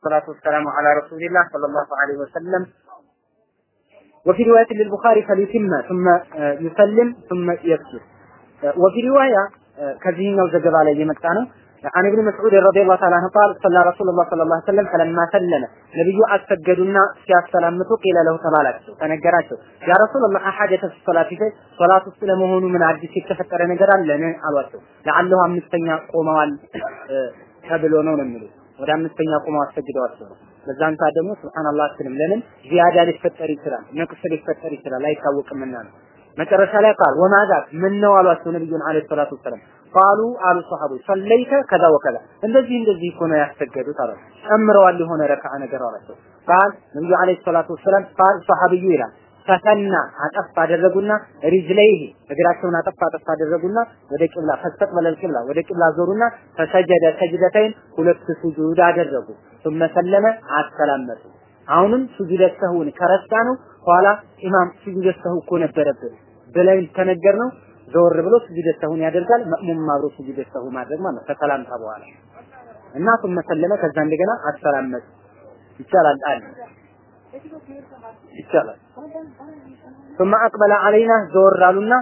الصلاة والسلام على رسول الله صلى الله عليه وسلم وفي رواية للبخاري فليتم ثم يسلم ثم يسجد وفي رواية كذهنا وزجب عليه مكانه عن ابن مسعود رضي الله تعالى عنه قال صلى رسول الله صلى الله عليه وسلم فلما سلم ነብዩ አሰገዱና ሲያሰላምቱ ቂለ ለሁ ተባላቸው ተነገራቸው ያ ረሱላህ አሐደተ ሶላት ይፈ ሶላት ውስጥ ለመሆኑ ምን አዲስ የተፈጠረ ነገር አለን አሏቸው ለአለሁ አምስተኛ ቆመዋል ተብሎ ነው ነው የሚሉት ወደ አምስተኛ ቆመው አሰግደዋቸው ነው በዛን ሰዓት ደግሞ ሱብሃንአላህ አትልም። ለምን? ዚያዳ ሊፈጠር ይችላል ነቅስ ሊፈጠር ይችላል አይታወቅምና ነው። መጨረሻ ላይ ቃል ወማዛ ምን ነው አሏቸው ነብዩን አለይሂ ሰላቱ ወሰለም ቃሉ አሉ ሰሃቦች ሰለይተ ከዛ ወከዛ እንደዚህ እንደዚህ እኮ ነው አለ ጨምረዋል የሆነ ረካዓ ነገር አላቸው ቃል ነብዩ አለይሂ ሰላቱ ወሰለም ቃል ሰሃቢዩ ይላል ፈተና አጠፍ አደረጉና ሪጅለይህ እግራቸውን አጠፍ አጠፍ አደረጉና ወደ ቂብላ ፈስተቅበለ ቂብላ ወደ ቂብላ ዞሩና ፈሰጀደ ሰጅደተይን ሁለት ሱጁድ አደረጉ ثم ሰለመ አሰላመቱ አሁንም ሱጁደ ሰህውን ከረሳ ነው ኋላ ኢማም ሱጁደ ሰህው እኮ ነበረብን ብለን ተነገር ነው ዘወር ብሎ ሱጁደ ሰሁን ያደርጋል መእሙም አብሮ ሱጁደ ሰሁ ማድረግ ማለት ከሰላምታ በኋላ እና ثم ሰለመ ከዛ እንደገና አሰላመቱ ይቻላል አለ ይቻላል ثم اقبل علينا ዘወር አሉና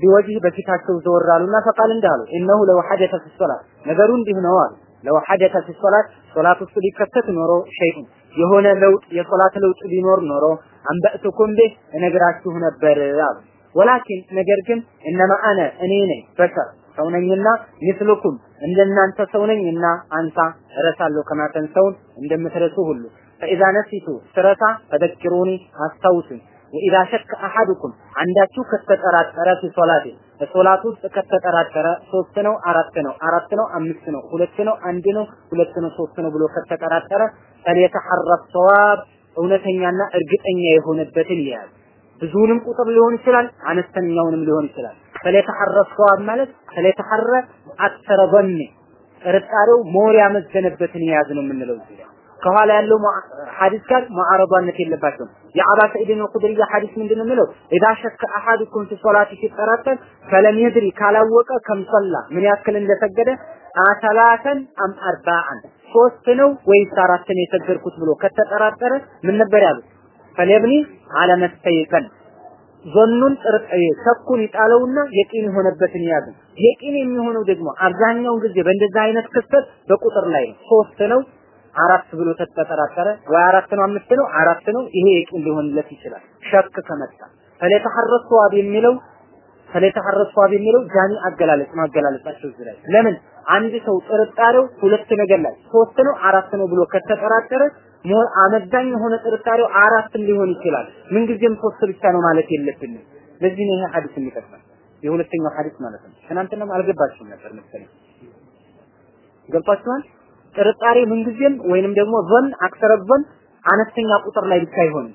ቢወጅህ በፊታቸው ዘወር አሉና ፈቃል እንዳሉ እነሁ ለው ሐደተ ፊ ሶላት ነገሩ እንዲህ ነው አሉ ለው ሐደተ ፊ ሶላት ሶላት ውስጥ ሊከሰት ኖሮ ሸይኡን የሆነ ለውጥ የሶላት ለውጥ ቢኖር ኖሮ አንበእትኩም ቤ እነግራችሁ ነበር አሉ ወላኪን ነገር ግን እነማ አነ እኔ ነኝ በሸር ሰው ነኝና ምስልኩም እንደናንተ ሰው ነኝና አንሳ እረሳለሁ ከማተንሰውን እንደምትረሱ ሁሉ ፈኢዛ ነሲቱ ስረሳ ፈደክሩኒ አስታውሱኝ ወኢዛ ሸከ አሐዱኩም አንዳችሁ ከተጠራጠረ ፊ ሶላቴ በሶላት ውስጥ ከተጠራጠረ ሶስት ነው አራት ነው አራት ነው አምስት ነው ሁለት ነው አንድ ነው ሁለት ነው ሶስት ነው ብሎ ከተጠራጠረ ፈሊየተሐረ ሰዋብ እውነተኛና እርግጠኛ የሆነበትን ይያዝ ብዙውንም ቁጥር ሊሆን ይችላል አነስተኛውንም ሊሆን ይችላል። فليتحر الصواب ማለት فليتحر أكثر ጥርጣሬው more ያመዘነበትን የያዝ ነው የምንለው እዚህ ከኋላ ያለው ሐዲስ ጋር ሙዓረዷነት የለባቸውም። የአባ ሰዒድን ኹድሪ ሐዲስ ምንድን ነው የሚለው? إذا شك أحدكم في صلاته ሲጠራጠር فلم يدر ካላወቀ كم صلى ምን ያክል እንደሰገደ أثلاثا أم أربعا ሶስት ነው ወይስ አራት ነው የሰገድኩት ብሎ ከተጠራጠረ ምን ነበር ያሉት? ፈለብኒ አለመስተይቀን ዞኑን ሸኩን ይጣለውና የቂን የሆነበትን ያዝ። የቂን የሚሆነው ደግሞ አብዛኛውን ጊዜ በእንደዛ አይነት ክስተት በቁጥር ላይ ነው። ሶስት ነው አራት ብሎ ተጠራጠረ። ወይ አራት ነው አምስት ነው አራት ነው። ይሄ የቂን ሊሆንለት ይችላል። ሸክ ከመጣ ፈለተሐረስ ዋብ የሚለው ፈለተሐረስ ዋብ የሚለው ጃኒ አገላለጽ ነው አገላለጻቸው እዚህ ላይ ለምን? አንድ ሰው ጥርጣሬው ሁለት ነገር ላይ ሶስት ነው አራት ነው ብሎ ከተጠራጠረ አመዛኝ የሆነ ጥርጣሬው አራትም ሊሆን ይችላል። ምንጊዜም ሶስት ብቻ ነው ማለት የለብንም። ለዚህ ነው ይሄ ሐዲስ የሚጠቅመን የሁለተኛው ሐዲስ ማለት ነው። ትናንትናም አልገባችሁም ነበር መሰለኝ። ገብቷችኋል ጥርጣሬ ምንጊዜም ወይንም ደግሞ ظن أكثر አነስተኛ ቁጥር ላይ ብቻ አይሆንም።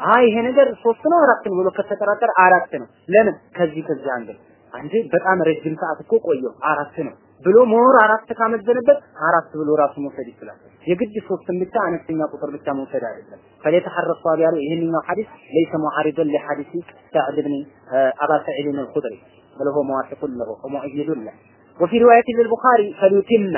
አይ ይሄ ነገር ሶስት ነው አራት ነው ብሎ ከተጠራጠረ አራት ነው። ለምን ከዚህ ከዚህ angle አንዴ በጣም ረጅም ሰዓት እኮ ቆየሁ አራት ነው ብሎ more አራት ካመዘነበት አራት ብሎ ራሱ መውሰድ ይችላል። የግድ ሶስትን ብቻ አነስተኛ ቁጥር ብቻ መውሰድ አይደለም። ፈለተሐረስ ሰዋብ ያለው ይህንኛው ሐዲስ ለይሰ ሙሐሪደን ለሐዲሲ ሰዕድ ብን አባ ሰዒድን አልኹድሪ በለሆ መዋስቁን ለሆ ሙዕይዱን ለ ወፊ ሪዋየት ልልቡኻሪ ፈሊዩቲመ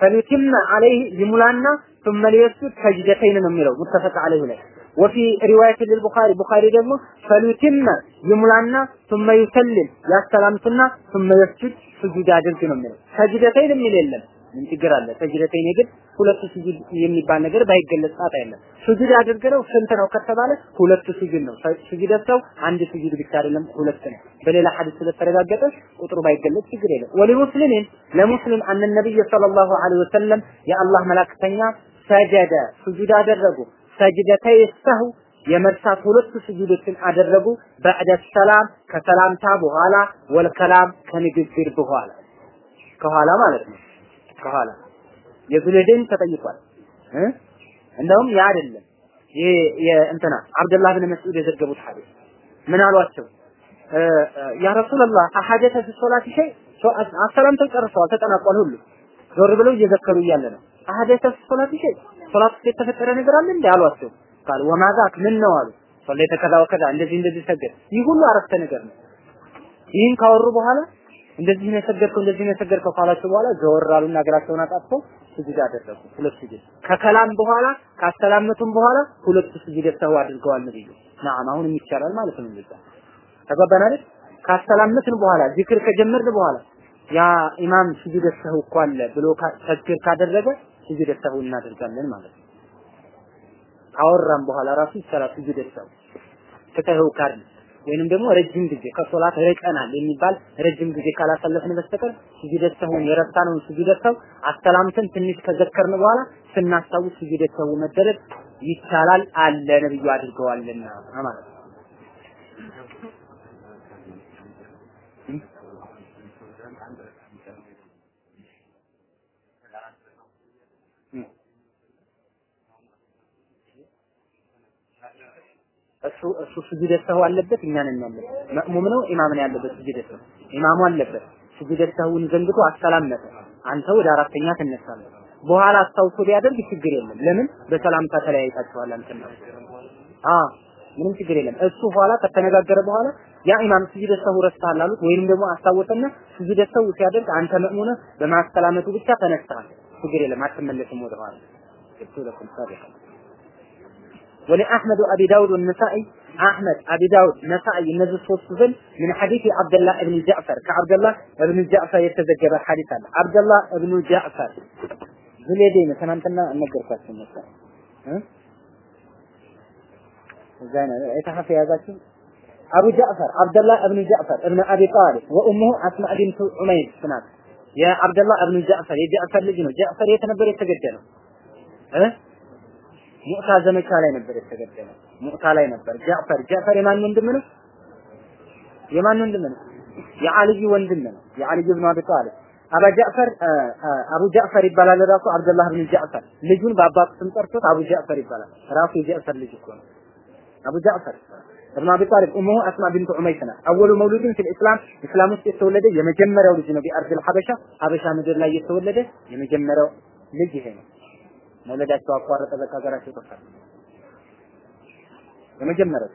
فليتم فليتم عليه يملانا ثم ليسجد سجدتين ነው የሚለው متفق عليه ላይ وفي رواية للبخاري بخاري ደግሞ فليتم يملانا ثم يسلم ያስተላምትና ثم يسجد ስጁድ አድርግ ነው የሚለው ሰጅደተይን የሚል የለም ምን ችግር አለ? سجدتين ግን ሁለቱ ስጁድ የሚባል ነገር ባይገለጽ ጣጣ የለም። ስጁድ ነው ስንት ነው ከተባለ ሁለቱ ስጁድ ነው። ስጁድ ሰሁ አንድ ስጁድ ብቻ አይደለም ሁለት ነው። በሌላ ሐዲስ ስለተረጋገጠ ቁጥሩ ባይገለጽ ችግር የለም። ولمسلم ለሙስሊም أن النبي صلى الله عليه وسلم የአላህ መላእክተኛ سجد ስጁድ አደረጉ። سجدتي السهو የመርሳት ሁለት ስጁዶችን አደረጉ። በዕደ ሰላም ከሰላምታ በኋላ ወልከላም ከንግግር በኋላ ከኋላ ማለት ነው ከኋላ የዙለደን ተጠይቋል። እ? እንደውም ያ አይደለም። ይሄ አብደላህ ብን መስዑድ የዘገቡት ሐዲስ ምን አሏቸው? ያ ረሱላህ አሐደተ ፊ ሶላት ሸይ አሰላምተው ጨርሰዋል ተጠናቋል ሁሉ። ዞር ብለው እየዘከሩ እያለ ነው። أحدث في الصلاة شيء ሶላት ውስጥ የተፈጠረ ነገር አለ እንዴ? አሏቸው። قال وما ذاك ምን ነው አሉ። صليت كذا وكذا እንደዚህ እንደዚህ ሰገድ። ይህ ሁሉ አረፍተ ነገር ነው። ይህን ካወሩ በኋላ እንደዚህ ነው የሰገድከው እንደዚህ ነው የሰገድከው ካላቸው በኋላ ዘወር አሉና እግራቸውን አጣጥፈው ስጁድ አደረጉ። ሁለት ስጁድ ከ كلام በኋላ ካስተላመቱም በኋላ ሁለት ስጁድ ሰሁ አድርገዋል ነብዩ። ናም አሁንም ይቻላል ማለት ነው እንደዛ ተገባን አይደል? ካስተላመትን በኋላ ዚክር ከጀመርን በኋላ ያ ኢማም ስጁድ ሰሁ እኮ አለ ብሎ ተክቢር ካደረገ ስጁድ ሰሁ እናደርጋለን ማለት ነው። ካወራም በኋላ ራሱ ይሰራል ስጁድ ሰሁ ፍትህው ካርድ ወይንም ደግሞ ረጅም ጊዜ ከሶላት ርቀናል የሚባል ረጅም ጊዜ ካላሳለፍን በስተቀር ስጁድ ሰሁን የረሳነውን ስጁድ ሰሁ ትንሽ ከዘከርን በኋላ ስናስታውስ ሰሁ መደረግ ይቻላል አለ ነብዩ አድርገዋልና ማለት ነው። እሱ እሱ ስጁድ ሰሁ አለበት እኛ ነን ያለበት መእሙም ነው ኢማም ነው ያለበት ስጁድ ሰሁ ኢማሙ አለበት። ስጁድ ሰሁን ዘንግቶ አስተላመተ አንተ ወደ አራተኛ ትነሳለህ በኋላ አስታውሶ ቢያደርግ ችግር የለም። ለምን? በሰላምታ ተለያይታችኋል አንተና አ ምንም ችግር የለም። እሱ በኋላ ከተነጋገረ በኋላ ያ ኢማም ስጁድ ሰሁ ረስተሃል አሉት። ወይንም ደግሞ አስታወሰና ስጁድ ሰሁ ሲያደርግ አንተ መእሙሙ በማስተላመቱ ብቻ ተነስተሃል ችግር የለም አትመለስም ወደ ኋላ እሱ ለኩም ولأحمد وأبي داود والنسائي أحمد أبي داود نسائي النزل صوت زل من حديث عبد الله بن جعفر كعبد الله بن جعفر يتذكر حديث عبد الله بن جعفر زليدين تنانتنا النقر كاسم مثلا زين يتحف يا ذاتي أبو جعفر عبد الله بن جعفر ابن أبي طالب وأمه أسماء بنت عمير سنات يا عبد الله بن جعفر يا جعفر لجنو ሙዕታ ዘመቻ ላይ ነበር የተገደለው። ሙዕታ ላይ ነበር። ጃዕፈር ጃዕፈር የማን ወንድም ነው? የማን ወንድም ነው? የአልይ ወንድም ነው። የአልይ ብን አቢ ጣሊብ አባ ጃዕፈር አቡ ጃዕፈር ይባላል ራሱ አብደላህ ብን ጃዕፈር ልጁን በአባቱ ስም ጠርቶት አቡ ጃዕፈር ይባላል። ራሱ የጃዕፈር ልጅ እኮ ነው። አቡ ጃዕፈር ابن ابي طالب امه اسماء بنت عميس ናት። اول مولود في الاسلام እስላም ውስጥ የተወለደ የመጀመሪያው ልጅ ነው። ቢአርድ الحبشه ሀበሻ ምድር ላይ የተወለደ የመጀመሪያው ልጅ ይሄ ነው። መውለዳቸው አቋረጠ፣ በቃ ሀገራቸው ጠፋ። የመጀመሪያው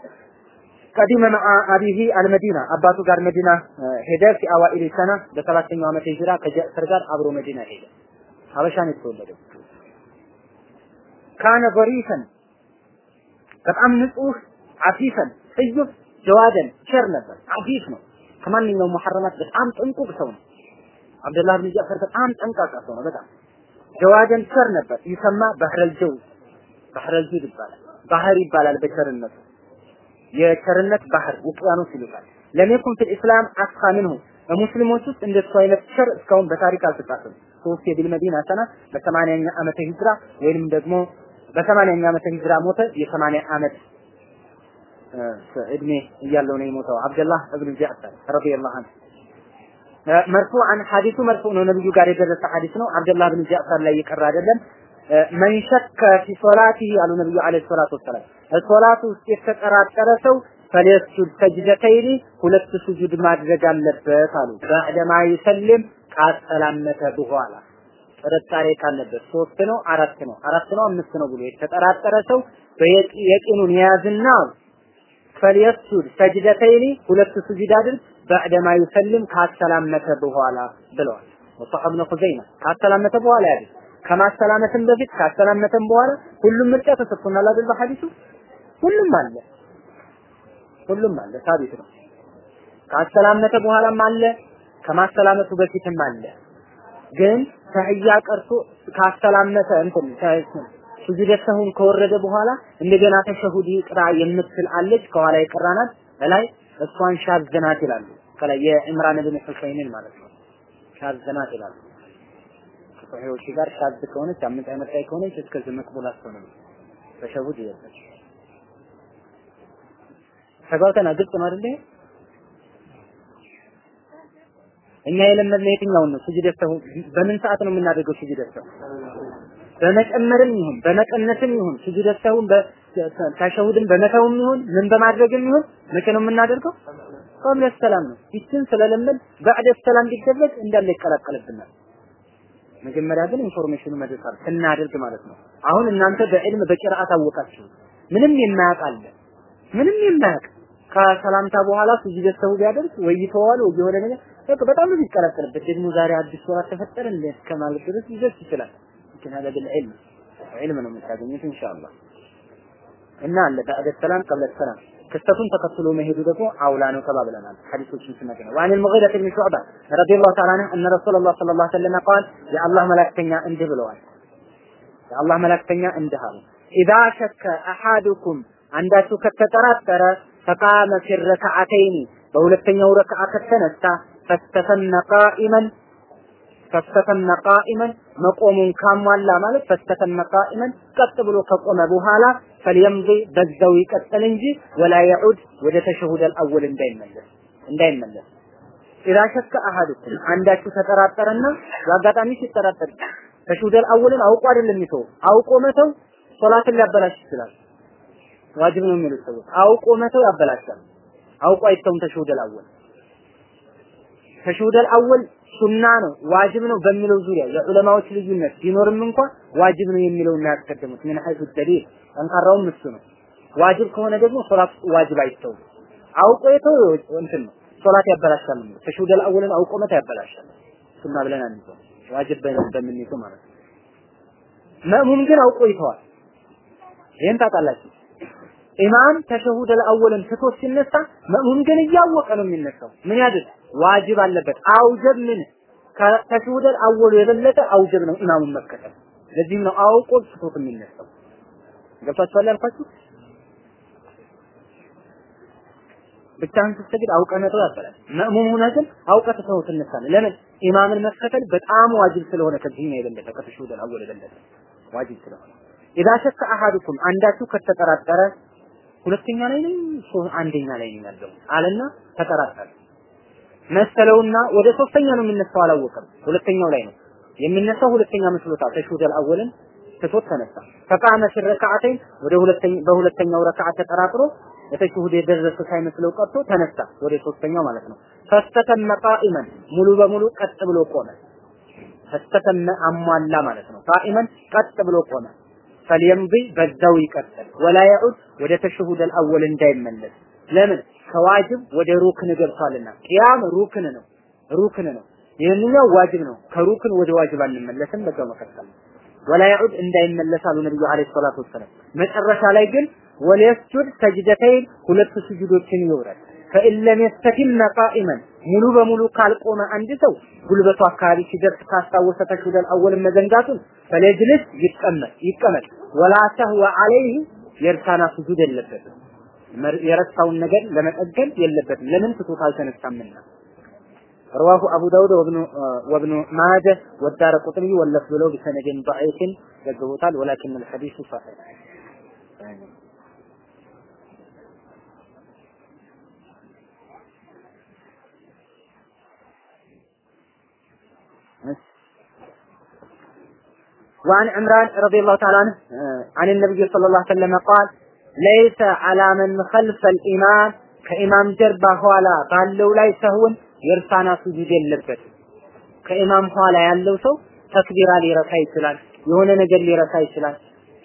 ቀዲመ መዓ አቢሂ አልመዲና አባቱ ጋር መዲና ሄደ። ፊ አዋኢል ሰና በሰባተኛው ዓመት ሂጅራ ከጃዕፈር ጋር አብሮ መዲና ሄደ። ሀበሻን የተወለደው ካነ በሪሰን በጣም ንጹህ عفيفا ጥዩፍ جوادا ቸር ነበር። عفيف ነው። ከማንኛውም محرمات በጣም ጥንቁቅ ሰው ነው። አብደላህ ብን ጃዕፈር በጣም ጠንቃቃ ሰው ነው። በጣም جوادا ቸር ነበር። يسمى بحر الجو بحر الجود ይባላል። ባህር ይባላል በቸርነቱ የቸርነት ባህር ውቅያኖስ ይሉታል። لم يكن في الإسلام أسخى منه በሙስሊሞች ውስጥ እንደሱ አይነት ቸር እስካሁን በታሪክ አልተጻፈም። توفي بالمدينة سنة በሰማንያኛ ዓመተ ሂጅራ ወይንም ደግሞ በሰማንያኛ ዓመተ ሂጅራ ሞተ። የሰማንያ ዓመት እድሜ እያለው ነው የሞተው አብደላህ እብኑ ጃዕፈር رضي الله عنه مرفوعا ሐዲሱ مرفوع ነው። ነብዩ ጋር የደረሰ ሐዲስ ነው። አብደላህ ብን ጃዕፈር ላይ የቀረ አይደለም። من شك في صلاته አሉ ነብዩ عليه الصلاة والسلام ሶላቱ ውስጥ የተጠራጠረ ሰው فليسجد سجدتين ሁለት ስጁድ ማድረግ አለበት አሉ። بعدما يسلم ካሰላመተ በኋላ ጥርጣሬ ካለበት ሶስት ነው አራት ነው አራት ነው አምስት ነው ብሎ የተጠራጠረ ሰው በየቂኑን የያዝና ፈልየስጁድ ሰጅደተይኒ ሁለት ስጁድ አድርግ ባዕደማ ይሰልም ካሰላመተ በኋላ ብለዋል። ወሰሐ ኢብኑ ኹዘይማ ካሰላመተ በኋላ ያድርግ። ከማሰላመትም በፊት ካሰላመተም በኋላ ሁሉም ምርጫ ተሰጥቶናል አይደል? በሐዲሱ ሁሉም አለ ሁሉም አለ ሳቢት ነው። ካሰላመተ በኋላም አለ ከማሰላመቱ በፊትም አለ። ግን ተህያ ቀርቶ ካሰላመተ እንትን ስጁድ ሰሁን ከወረደ በኋላ እንደገና ተሸሁድ ይቅራ የምትል አለች ከኋላ ይቀራናት ላይ እሷን ሻዝናት ይላሉ። ከላይ የኢምራን ብን ሁሰይንን ማለት ነው። ሻዝናት ይላሉ። ከሰሒዎች ጋር ሻዝ ከሆነች አይነት ላይ ከሆነች እስከዚህ መቅቡል አትሆንም። ተሸሁድ ይወጣል። ተጋውተና ግልጽ ነው አይደል? እኛ የለመድነው የትኛውን ነው? ስጁድ ሰሁ በምን ሰዓት ነው የምናደርገው? ስጁድ ሰሁ በመጨመርም ይሁን በመቀነስም ይሁን ስጁድ ሰሁን ተሸሁድን በመተውም ይሁን ምን በማድረግም ይሁን መቼ ነው የምናደርገው? ቀብለ ሰላም ነው። ይችን ስለለመድ በዕደ ሰላም ቢደረግ እንዳለ ይቀላቀልብናል። መጀመሪያ ግን ኢንፎርሜሽኑ መድረስ ስናደርግ ማለት ነው። አሁን እናንተ በዕልም በቂርአት አወቃችሁ። ምንም የማያውቅ አለ ምንም የማያውቅ ከሰላምታ በኋላ ስጁድ ሰሁ ቢያደርግ ወይ ይተዋል ወይ የሆነ ነገር በቃ በጣም ብዙ ይቀላቀልበት ደግሞ ዛሬ አዲስ ሶላት ተፈጠረ እንደ እስከማለት ድረስ ሊደርስ ይችላል። ግን هذا بالعلم علم ነው የምታገኙት ኢንሻአላህ እና አለ በዐደ ሰላም ቀብለ ሰላም ክስተቱን ተከትሎ መሄዱ ደግሞ አውላ ነው ተባብለናል። ሐዲሶችን ስናገኝ ወአን አልሙጊራ ኢብኑ ሹዕባ ረዲየላሁ ተዓላ ዐንሁ እነ ረሱላላህ ሰለላሁ ዐለይሂ ወሰለም ቃል የአላህ መላእክተኛ እንዲህ ብለዋል። የአላህ መላእክተኛ እንዲህ አሉ። ኢዛ ሸከ አሐዱኩም አንዳችሁ ከተጠራጠረ ፈቃመ ፊ ረክዓተይኒ በሁለተኛው ረክዓ ከተነሳ ፈስተተነ ቃኢመን ፈስተተነ ቃኢመን መቆሙን ካሟላ ማለት ፈስተተነ ቃኢመን ቀጥ ብሎ ከቆመ በኋላ ፈልየምዚ በዛው ይቀጥል እንጂ ወላ የዑድ ወደ ተሸሁደል አወል እንዳይመለስ እንዳይመለስ። ኢዛ ሸከ አሐዱኩም አንዳችሁ ተጠራጠረና በአጋጣሚ ሲጠራጠር ተሽሁደል አወልን አውቆ አይደለም የሚተው አውቆ መተው ሶላትን ሊያበላሽ ይችላል። ዋጅብ ነው የሚሉት ሰዎች። አውቆ መተው ያበላሻል። አውቆ አይተውም ተሽሁደል አወል ተሽሁደል አወል ሱና ነው ዋጅብ ነው በሚለው ዙሪያ የዑለማዎች ልዩነት ቢኖርም እንኳን ዋጅብ ነው የሚለው ያስቀድሙት ምን ሐይቱ ደሊል ጠንካራውም እሱ ነው። ዋጅብ ከሆነ ደግሞ ሶላት ዋጅብ አይተውም። አውቆ የተው እንትን ነው ሶላት ያበላሻል ነው ተሽሁደል አወልን አውቆ መተው ያበላሻል። ሱና ብለን አንይዘው ዋጅብ በምንይዘው ማለት መእሙም ግን አውቆ ይተዋል። ይሄን ታውቃላችሁ። ኢማም ተሸሁደል አወልን ትቶ ሲነሳ መእሙም ግን እያወቀ ነው የሚነሳው። ምን ያድርግ? ዋጅብ አለበት። አውጀብ ምን ከተሸሁደል አወሉ የበለጠ አውጀብ ነው ኢማሙን መከተል። ለዚህም ነው አውቆ ትቶት የሚነሳው። ገብታችኋል ያልኳችሁ? ብቻህን ስትሰግድ አውቀህ ያበላል። መእሙም ሆነህ ግን አውቀህ ትተኸው ትነሳለህ። ለምን? ኢማምን መከተል በጣም ዋጅብ ስለሆነ ከዚህኛው የበለጠ ከተሸሁደል አወል የበለጠ ዋጅብ ስለሆነ ኢዛ ሸከ አሐዱኩም አንዳችሁ ከተጠራጠረ ሁለተኛ ላይ ነኝ አንደኛ ላይ ነኝ ያለው አለና ተጠራጠረ መሰለውና ወደ ሶስተኛ ነው የሚነሳው አላወቀም። ሁለተኛው ላይ ነው የሚነሳው ሁለተኛ መስሎታል። ተሽሁደል አወልን ትቶት ተነሳ። ፈቃመ ፊ ረክዓተይን ወደ ሁለተኛ በሁለተኛው ረክዓ ተጠራጥሮ የተሽሁድ የደረሰ ሳይመስለው ቀርቶ ተነሳ ወደ ሶስተኛው ማለት ነው። ፈስተተመ ቃኢመን ሙሉ በሙሉ ቀጥ ብሎ ቆመ። ፈስተተመ አሟላ ማለት ነው። ቃኢመን ቀጥ ብሎ ቆመ። ፈልየምዲ በዛው ይቀጥል ወላ ያዑድ ወደ ተሽሁደል አወል እንዳይመለስ ለምን ከዋጅብ ወደ ሩክን ገብቷልና ቂያም ሩክን ነው ሩክን ነው ይህንኛው ዋጅብ ነው ከሩክን ወደ ዋጅብ አንመለስም በዛው መቀጠል ወላ ያዑድ እንዳይመለስ አሉ ነብዩ አለይሂ ሰላቱ ወሰለም መጨረሻ ላይ ግን ወለስጁድ ሰጅደተይን ሁለት ስጁዶችን ይወራል ፈኢን ለም የስተቲመ ቃኢመን ሙሉ በሙሉ ካልቆመ አንድ ሰው ጉልበቱ አካባቢ ሲደርስ ካስታወሰ ተሽሁደል አወልን መዘንጋቱን ፈለጅልስ ይቀመጥ ይቀመጥ። ወላ ተህወ አለይህ የእርሳና ስጁድ የለበትም። የረሳውን ነገር ለመጠገን የለበትም። ለምን ትቶት አልተነሳምና رواه أبو داود وابن وابن ماجه والدار قطني واللفظ له بسند ضعيف يقبوتال ولكن الحديث صحيح وعن عمران رضي الله تعالى عنه عن النبي صلى الله عليه وسلم قال ليس على من خلف الإمام ከኢማም ጀርባ ኋላ ባለው ላይ ሰውን የእርሳና ስጁድ የለበትም። ከኢማም ኋላ ያለው ሰው ተክቢራ ሊረሳ ይችላል፣ የሆነ ነገር ሊረሳ ይችላል።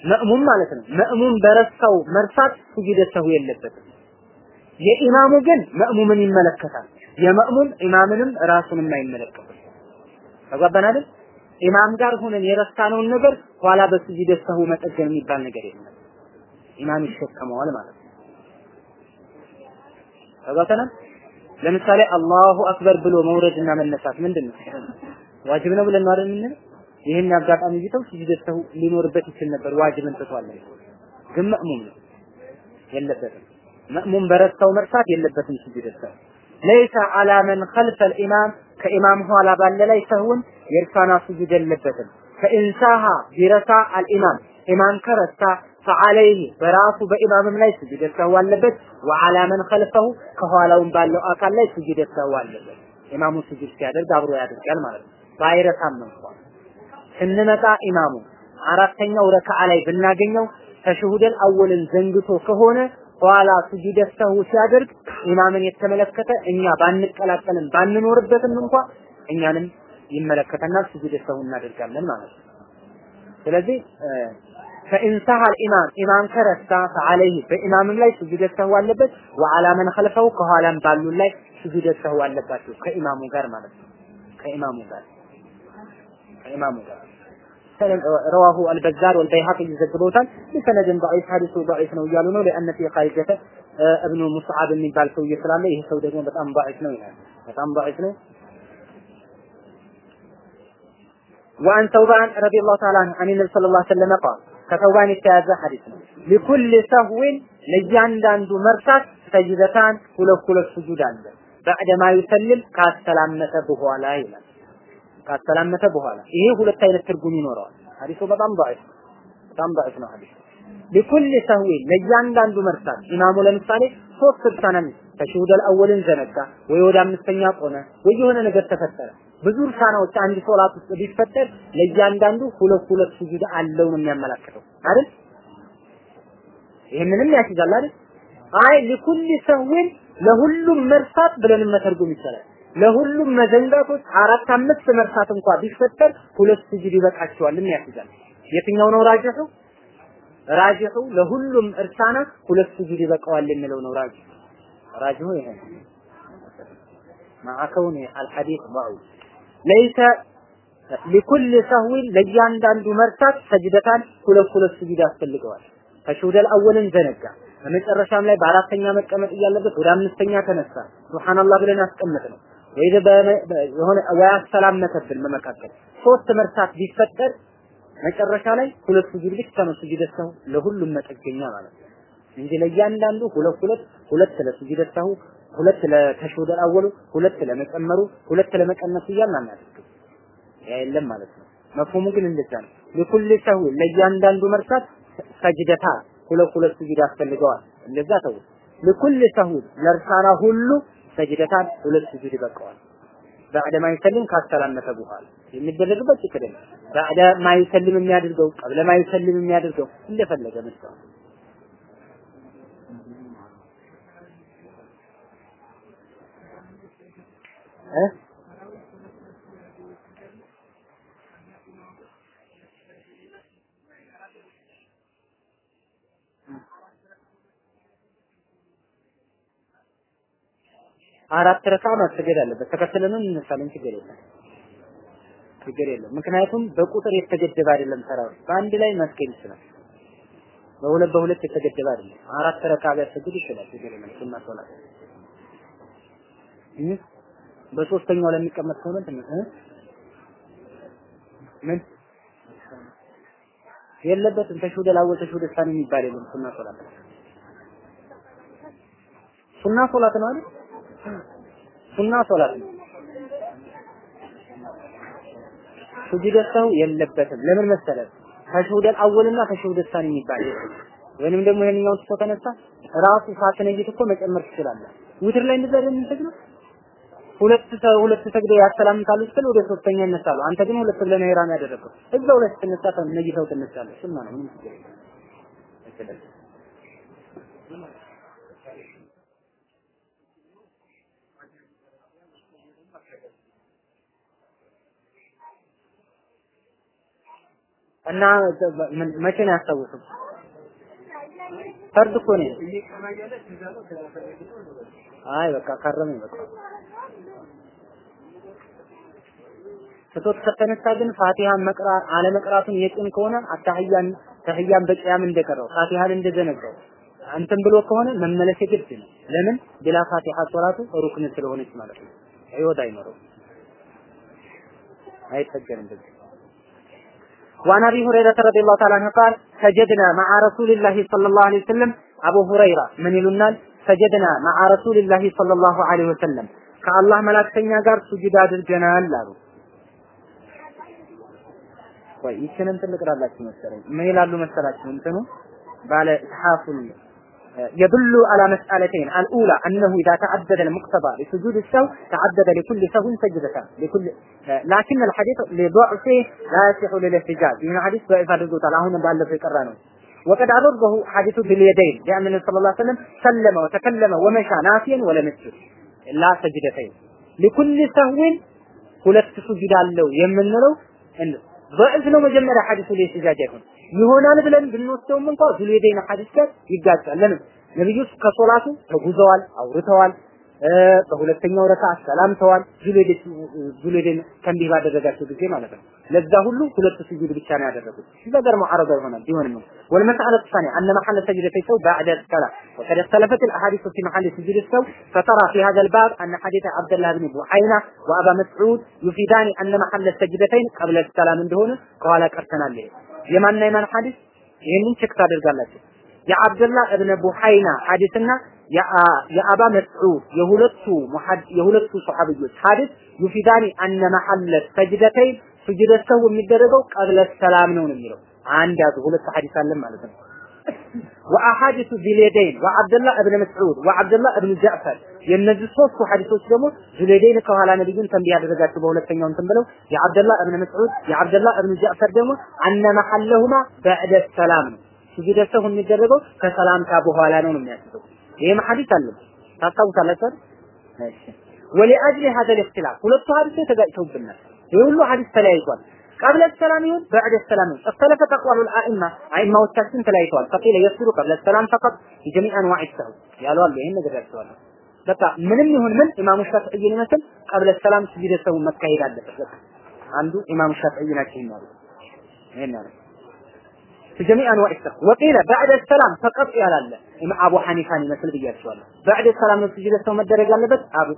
መእሙም ማለት ነው። መእሙም በረሳው መርሳት ስጁድ ሰሁ የለበትም። የኢማሙ ግን መእሙምን ይመለከታል። የመእሙም ኢማምንም ራሱንም አይመለከትም። ተግባባን አይደል? ኢማም ጋር ሆነን የረሳነውን ነገር ኋላ በስጁድ ሰሁ መጠገን የሚባል ነገር የለም። ኢማም ይሸከመዋል ማለት ነው። ተግባብተናል። ለምሳሌ አላሁ አክበር ብሎ መውረድና መነሳት ምንድን? ዋጅብ ነው ብለን ነው አይደል የምንለው? ይህን አጋጣሚ ስጁድ ሰሁ ሊኖርበት ይችል ነበር። ዋጅብን ትቷል። ግን መእሙም ነው የለበትም። መእሙም በረሳው መርሳት የለበትም ሰሁ ለይሰ አላ መን ኸልፈ ልኢማም ከኢማም ኋላ ባለ ላይ ሰውን የእርሳና ስጁድ የለበትም። ከ إن سها ቢረሳ الإمام ኢማም ከረሳ فعليه በራሱ በኢማምም ላይ ስጁድ ሰሁ አለበት። وعلى من خلفه ከኋላውም ባለው አካል ላይ ስጁድ ሰሁ አለበት። ኢማሙ ስጁድ ሲያደርግ አብሮ ያደርጋል ማለት ነው። ባይረሳም እንኳን ስንመጣ ኢማሙ አራተኛው ረካዓ ላይ ብናገኘው التشهد الأول ን ዘንግቶ ከሆነ ኋላ ስጁደ ሰሁ ሲያደርግ ኢማምን የተመለከተ እኛ ባንቀላቀልም ባንኖርበትም እንኳ እኛንም ይመለከተናል። ስጁደ ሰሁ እናደርጋለን ማለት ነው። ስለዚህ ፈኢን ሰሃል ኢማም ኢማም ከረሳ ፈዐለይህ በኢማምም ላይ ስጁደ ሰህው አለበት። ወዐላ መን ኸልፈው ከኋላም ባሉ ላይ ስጁደ ሰህው አለባቸው ከኢማሙ ጋር ማለት ነው። ከኢማሙ ጋር ከኢማሙ ጋር ረዋሁ አልበዛር ወልበይሀቂ ይዘግበውታል። በሰነድን ضعيف ሐዲሱ ضعيف ነው እያሉ ነው። ለአነ ፊ ኻሪጀተ እብኑ ሙስዓብ የሚባል ሰውዬ ስላለ ይህ ሰው ደግሞ በጣም ضعيف ነው ይላል። በጣም ضعيف ነው። وعن ثوبان رضي الله تعالى عنه عن النبي صلى الله عليه وسلم قال ከተውባን የተያዘ ሐዲስ ነው። ሊኩል ሰህዊን ለእያንዳንዱ መርሳት ሰጅደታን ሁለት ሁለት ስጁድ አለ። ባዕደማ ይሰልም ካሰላመተ በኋላ ይላል። ካሰላመተ በኋላ ይሄ ሁለት አይነት ትርጉም ይኖረዋል። ሐዲሱ በጣም ضعيف በጣም ضعيف ነው ሐዲሱ። ሊኩል ሰህዊን ለእያንዳንዱ መርሳት ኢማሙ ለምሳሌ ሶስት እርሳናን ተሽሁደል አወልን ዘነጋ ወይ ወደ አምስተኛ ቆመ ወይ የሆነ ነገር ተፈጠረ ብዙ እርሳናዎች አንድ ሶላት ውስጥ ቢፈጠር ለእያንዳንዱ ሁለት ሁለት ስጁድ አለው ነው የሚያመላክተው አይደል? ይሄንንም ያስይዛል አይደል? አይ ለኩል ሰውን ለሁሉም መርሳት ብለን መተርጎም ይቻላል። ለሁሉም መዘንጋቶች አራት አምስት መርሳት እንኳ ቢፈጠር ሁለት ስጁድ ይበቃቸዋል ያስይዛል። የትኛው ነው ራጅሑ? ራጅሑ ለሁሉም እርሳና ሁለት ስጁድ ይበቃዋል የሚለው ነው ራጅሑ። ራጅሑ ይሄ ነው። مع كون الحديث ضعيف ለይሰ ሊኩል ሰህዊን ለእያንዳንዱ መርሳት ሰጅደታን ሁለት ሁለት ስጁድ ያስፈልገዋል። ተሽሁደል አወልን ዘነጋ። በመጨረሻም ላይ በአራተኛ መቀመጥ እያለበት ወደ አምስተኛ ተነሳ። ሱብሃንአላህ ብለን አስቀምጥ ነው ወይ የሆነ ወይ አሰላመተብን በመካከል ሶስት መርሳት ቢፈጠር መጨረሻ ላይ ሁለት ስጁድ ብቻ ነው ስጁድ ለሁሉም መጠገኛ ማለት ነው እንጂ ለእያንዳንዱ ሁለት ሁለት ሁለት ለስጁድ ሰው ሁለት ለተሽሁድ አወሉ ሁለት ለመጨመሩ ሁለት ለመቀነሱ እያልን አናደርግም። ያ የለም ማለት ነው። መፍሁሙ ግን እንደዛ ነው። ለኩል ሰው ለእያንዳንዱ መርሳት ሰጅደታ ሁለት ሁለት ስጁድ ያስፈልገዋል። እንደዛ ተው ለኩል ሰው ለእርሳና ሁሉ ሰጅደታን ሁለት ስጁድ ይበቃዋል። ባዕደ ማይሰልም ካስተላመተ በኋላ የሚደረግበት ችግር የለም። ባዕደ ማይሰልም የሚያደርገው ቀብለ ማይሰልም የሚያደርገው እንደፈለገ መስጠት አራት ረካ ማስገድ አለበት። ተከትለንም እንነሳለን፣ ችግር የለም ችግር የለም። ምክንያቱም በቁጥር የተገደበ አይደለም ተራው በአንድ ላይ መስገድ ይችላል። በሁለት በሁለት የተገደበ አይደለም። አራት ረካ ቢያስገድ ይችላል፣ ችግር የለም። ሱና ሶላት በሶስተኛው ለሚቀመጥ ከሆነ ምን የለበትም። ተሽሁደ ላወል ተሽሁደ ሳኒ የሚባል የለም። ሱና ሶላት ሱና ሶላት ነው አይደል? ሱና ሶላት ነው። ሱጁደ ሰው የለበትም። ለምን መሰለህ? ተሽሁደል አወልና ተሽሁደ ሳኒ የሚባል የለም። ወይንም ደግሞ ይሄንኛው ትቶ ተነሳ ራሱ ሳትነይት እኮ መጨመር ትችላለህ። ውትር ላይ እንደዛ አይደል የምትሰግደው? ሁለት ሁለት ሰግደው ያሰላምታሉ ስትል ወደ ሶስተኛ ይነሳሉ። አንተ ግን ሁለት ብለህ ነው ኢህራም ያደረገው። እዛው ላይ ስትነሳ ነይተው ትነሳለህ። ሱና ነው ምንም ችግር የለም። እና መቼ ነው ያስታውሱት? ፈርድ እኮ ነው። አይ በቃ ከረመ በቃ ስቶት ከተነሳ ግን ፋቲሃን መቅራ አለመቅራቱን የቂን ከሆነ አታህያን ተህያን በቂያም እንደቀረው ፋቲሃን እንደዘነጋው አንተም ብሎ ከሆነ መመለስ የግድ ነው። ለምን ብላ ፋቲሃ ሶላቱ ሩክን ስለሆነች ማለት ነው። ህይወት አይኖረው አይጠገንም በዚህ وعن ابي هريره رضي الله تعالى عنه قال سجدنا مع رسول الله صلى الله عليه وسلم ابو هريره من ይሉናል سجدنا مع رسول الله صلى الله عليه وسلم ከአላህ መላእክተኛ ጋር ሱጁድ አድርገናል አሉ ወይ ይችንን ትልቅራላችሁ መሰለኝ ምን ይላሉ መሰላችሁ እንትኑ ባለ ኢስሐፉል يدل على مسألتين الأولى أنه إذا تعدد المقتضى لسجود السهو تعدد لكل سهو سجدتان لكل لكن الحديث لضعفه لا يصح للاحتجاج من حديث ضعيف هذا تعالى هنا بألف في قرانه وقد عرضه حديث باليدين لأن النبي صلى الله عليه وسلم سلم وتكلم ومشى نافيا ولم يسجد إلا سجدتين لكل سهو ሁለት ሱጁድ አለው የምንለው ضዕፍ ነው መጀመሪያ ሐዲሱ ላይ ሲዛጅ አይሆን ይሆናል ብለን ብንወስደውም እንኳን ዙልየደይን ሐዲስ ጋር ይጋጫል። ለምን? ነብዩ ከሶላቱ ተጉዘዋል፣ አውርተዋል፣ በሁለተኛው ረካ ሰላምተዋል። ዙልየደይን ተንቢህ ባደረጋቸው ጊዜ ማለት ነው። ለዛ ሁሉ ሁለት ስጁድ ብቻ ነው ያደረጉት። ነገር ሙዓረዳ ይሆናል ቢሆንም ነው والمسألة الثانية أن محل سجدتي السو بعد الصلاة وقد اختلفت الأحاديث في محل سجود السو فترى في هذا الباب أن حديث عبد الله بن بحينة وأبا مسعود يفيدان أن محل السجدتين قبل السلام እንደሆነ ከኋላ ቀርተናል። የማንና የማን ሐዲስ ይሄንን ቼክ ታደርጋላችሁ። የአብደላህ እብነ ቡሐይና ሐዲስና የአባ መስዑድ የሁለቱ የሁለቱ ሶሐቢዎች ሐዲስ يفيدان أن محل سجدتين ስጁደ ሰሁ የሚደረገው قبل السلام ነው ነው የሚለው። አንድ ያዙ ሁለት ሐዲስ አለን ማለት ነው። وأحاديث ذي اليدين وعبد الله بن مسعود وعبد الله بن جعفر የእነዚህ ሶስቱ ሐዲሶች ደግሞ ዙሌደይን ከኋላ ነብዩን ተንቢህ ያደረጋቸው በሁለተኛው እንትን ብለው የአብደላህ እብነ መስዑድ የአብደላህ እብነ ጃዕፈር ደግሞ አነ መሐለሁማ በዕደ ሰላም ነው። ሰው የሚደረገው ከሰላምታ በኋላ ነው ነው የሚያስበው ይህም ሐዲስ አለ። ታስታውሳላችሁ እሺ። ወለአጅሊ هذا الاختلاف ሁለቱ ሐዲሶች ተጋጭተውብናል። ይህ ሁሉ حديث ተለያይቷል። قبل السلام يقول بعد السلام اختلف اقوال الائمه ائمه والتكسين ተለያይተዋል። فقيل يصدر قبل السلام فقط لجميع انواع السهو قالوا الله ይሄን ነገር ያስተዋል من من ይሁን من إمام الشافعي ይመስል قبل السلام ስጁድ ሰው መካሄድ አለበት። በቃ አንዱ ኢማሙ ሻፊዒ ናቸው ይናሉ هنا في جميع انواع السهو وقيل بعد السلام فقط ያላለ አቡ ሐኒፋን ይመስል ብያቸዋለሁ بعد السلام ነው ስጁደ ሰው መደረግ ያለበት አቡ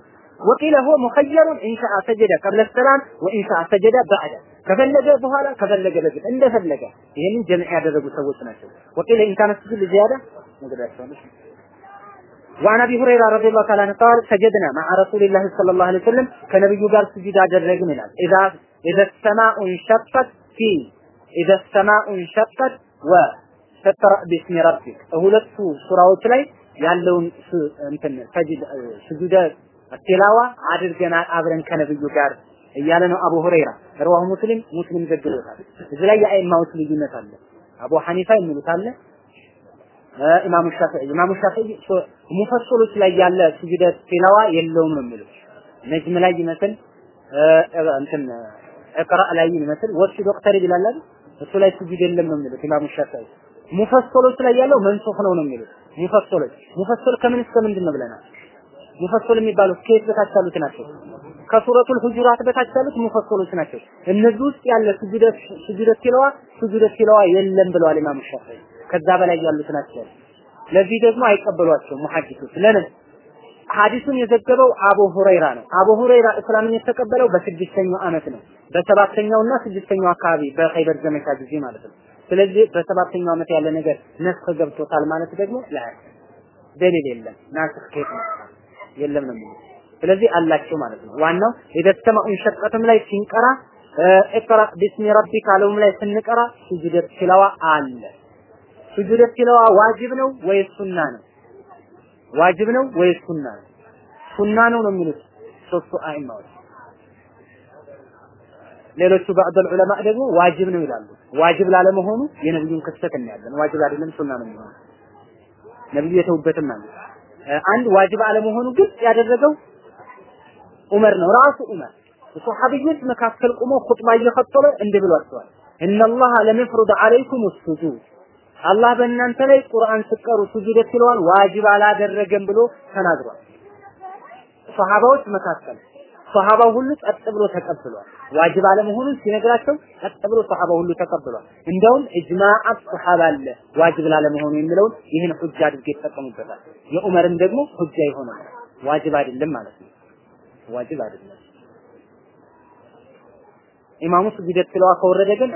وقيل هو مخير إن شاء سجد قبل السلام وإن شاء سجد بعد ከፈለገ በኋላ ከፈለገ በፊት እንደፈለገ ይሄንን ጀምዕ ያደረጉ ሰዎች ናቸው وقيل إن كان السجود زيادة وعن ابي هريره رضي الله تعالى عنه قال سجدنا مع رسول الله صلى الله عليه وسلم ከነብዩ ጋር ስጁድ አደረግን ይላል اذا اذا السماء انشقت في اذا السماء انشقت ተቀራ ቢስሚ ረቢክ ሁለቱ ሱራዎች ላይ ያለውን እንትን ሰጅድ ስጁደ ቴላዋ አድርገና አብረን ከነብዩ ጋር እያለ ነው አቡ ሁረይራ ረዋሁ ሙስሊም ሙስሊም ዘግቦታል። እዚህ ላይ የአይማዎች ልዩነት አለ። አቡ ሐኒፋ የሚሉት አለ ኢማሙ ሻፊዒ ኢማሙ ሻፊዒ ሙፈስሎች ላይ ያለ ስጁደ ቴላዋ የለውም ነው የሚሉት። ነጅም ላይ ይመስል እንትን እቅራ ላይ ይመስል ወስድ ወቅተር ይላል እሱ ላይ ስጁድ የለም ነው የሚሉት ኢማሙ ሻፊዒ ሙፈሰሎች ላይ ያለው መንሱኽ ነው ነው የሚሉት ሙፈሰሎች ሙፈሰል ከምን እስከ ምንድን ነው ብለናል? ሙፈሰል የሚባሉት ከየት በታች ያሉት ናቸው? ከሱረቱል ሁጁራት በታች ያሉት ሙፈሰሎች ናቸው። እነዚህ ውስጥ ያለ ስጁደ ስጁደ ቲላዋ ስጁደ ቲላዋ የለም ብለዋል ኢማሙ ሻፊዒ። ከዛ በላይ ያሉት ናቸው። ለዚህ ደግሞ አይቀበሏቸውም ሙሐዲሶች። ለምን? ሐዲሱን የዘገበው አቡ ሁረይራ ነው። አቡ ሁረይራ እስላምን የተቀበለው በስድስተኛው ዓመት ነው። በሰባተኛውና ስድስተኛው አካባቢ በኸይበር ዘመቻ ጊዜ ማለት ነው። ስለዚህ በሰባተኛው ዓመት ያለ ነገር ነስኽ ገብቶታል ማለት ደግሞ ደሊል የለም። ናስኽ ከየት የለም ነው የሚሉት። ስለዚህ አላቸው ማለት ነው። ዋናው የደስተማኡን ሸቀጥም ላይ ሲንቀራ እቅራ ቢስሚ ረቢክ አለውም ላይ ስንቀራ ሱጁደ ቲላዋ አለ። ሱጁደ ቲላዋ ዋጅብ ነው ወይስ ሱና ነው? ዋጅብ ነው ወይስ ሱና ነው? ሱና ነው ነው የሚሉት ሶስቱ አይማዎች። ሌሎቹ ባዕደል ዑለማ ደግሞ ዋጅብ ነው ይላሉ። ዋጅብ ላለመሆኑ የነብዩን ክስተት እናያለን። ዋጅብ አይደለም ሱና ነው የሚሆነው። ነብዩ የተውበትም አለ። አንድ ዋጅብ አለመሆኑ ግልጽ ያደረገው ዑመር ነው ራሱ ዑመር ሶሐቢዎች መካከል ቆሞ ኹጥባ እየኸጠበ እንዲህ ብሏቸዋል እነላህ ለም ዐለይኩም ሱጁድ አላህ በእናንተ ላይ ቁርአን ስቀሩ ሱጁድ ትለዋል ዋጅብ አላደረገም ብሎ ተናግሯል ሶሐባዎች መካከል ሶሐባው ሁሉ ጸጥ ብሎ ተቀብሏል። ዋጅብ አለመሆኑን ሲነግራቸው ጸጥ ብሎ ሶሐባው ሁሉ ተቀብሏል። እንደውም ኢጅማዕ ሶሐባ አለ ዋጅብ ላለመሆኑ የሚለውን ይህን ሁጃ አድርገው ይጠቀሙበታል የዑመርን ደግሞ ሁጃ ይሆናል። ዋጅብ አይደለም ማለት ነው። ዋጅብ አይደለም። ኢማሙ ስጁደ ትለዋ ከወረደ ግን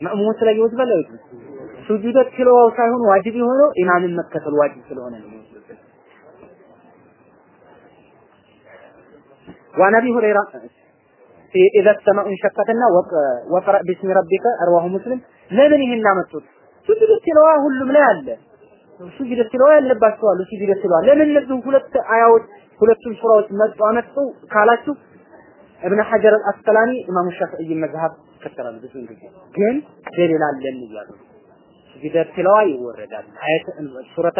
ማእሙሞች ላይ ይወጅባል አይወጅም ስጁደ ትለዋው ሳይሆን ዋጅብ የሆነው ኢማምን መከተል ዋጅብ ስለሆነ ነው وعن ابي هريره في اذا السماء انشقتنا وقرأ باسم ربك رواه مسلم ለምን ይሄን አመጡት ስጁድ ትለዋ ሁሉም ላይ አለ ስጁድ ትለዋ ያለባቸው አሉ ስጁድ ትለዋ ለምን እነዚህ ሁለት አያዎች ሁለቱም ሱራዎች መጡ አመጡ ካላችሁ እብነ ሐጀር አልአስቀላኒ ኢማሙ ሻፊዒ መዝሀብ ይከተላሉ ብዙ ጊዜ ግን ደሊል አለን እያሉ ስጁደ ትለዋ ይወረዳል አያት ሱረት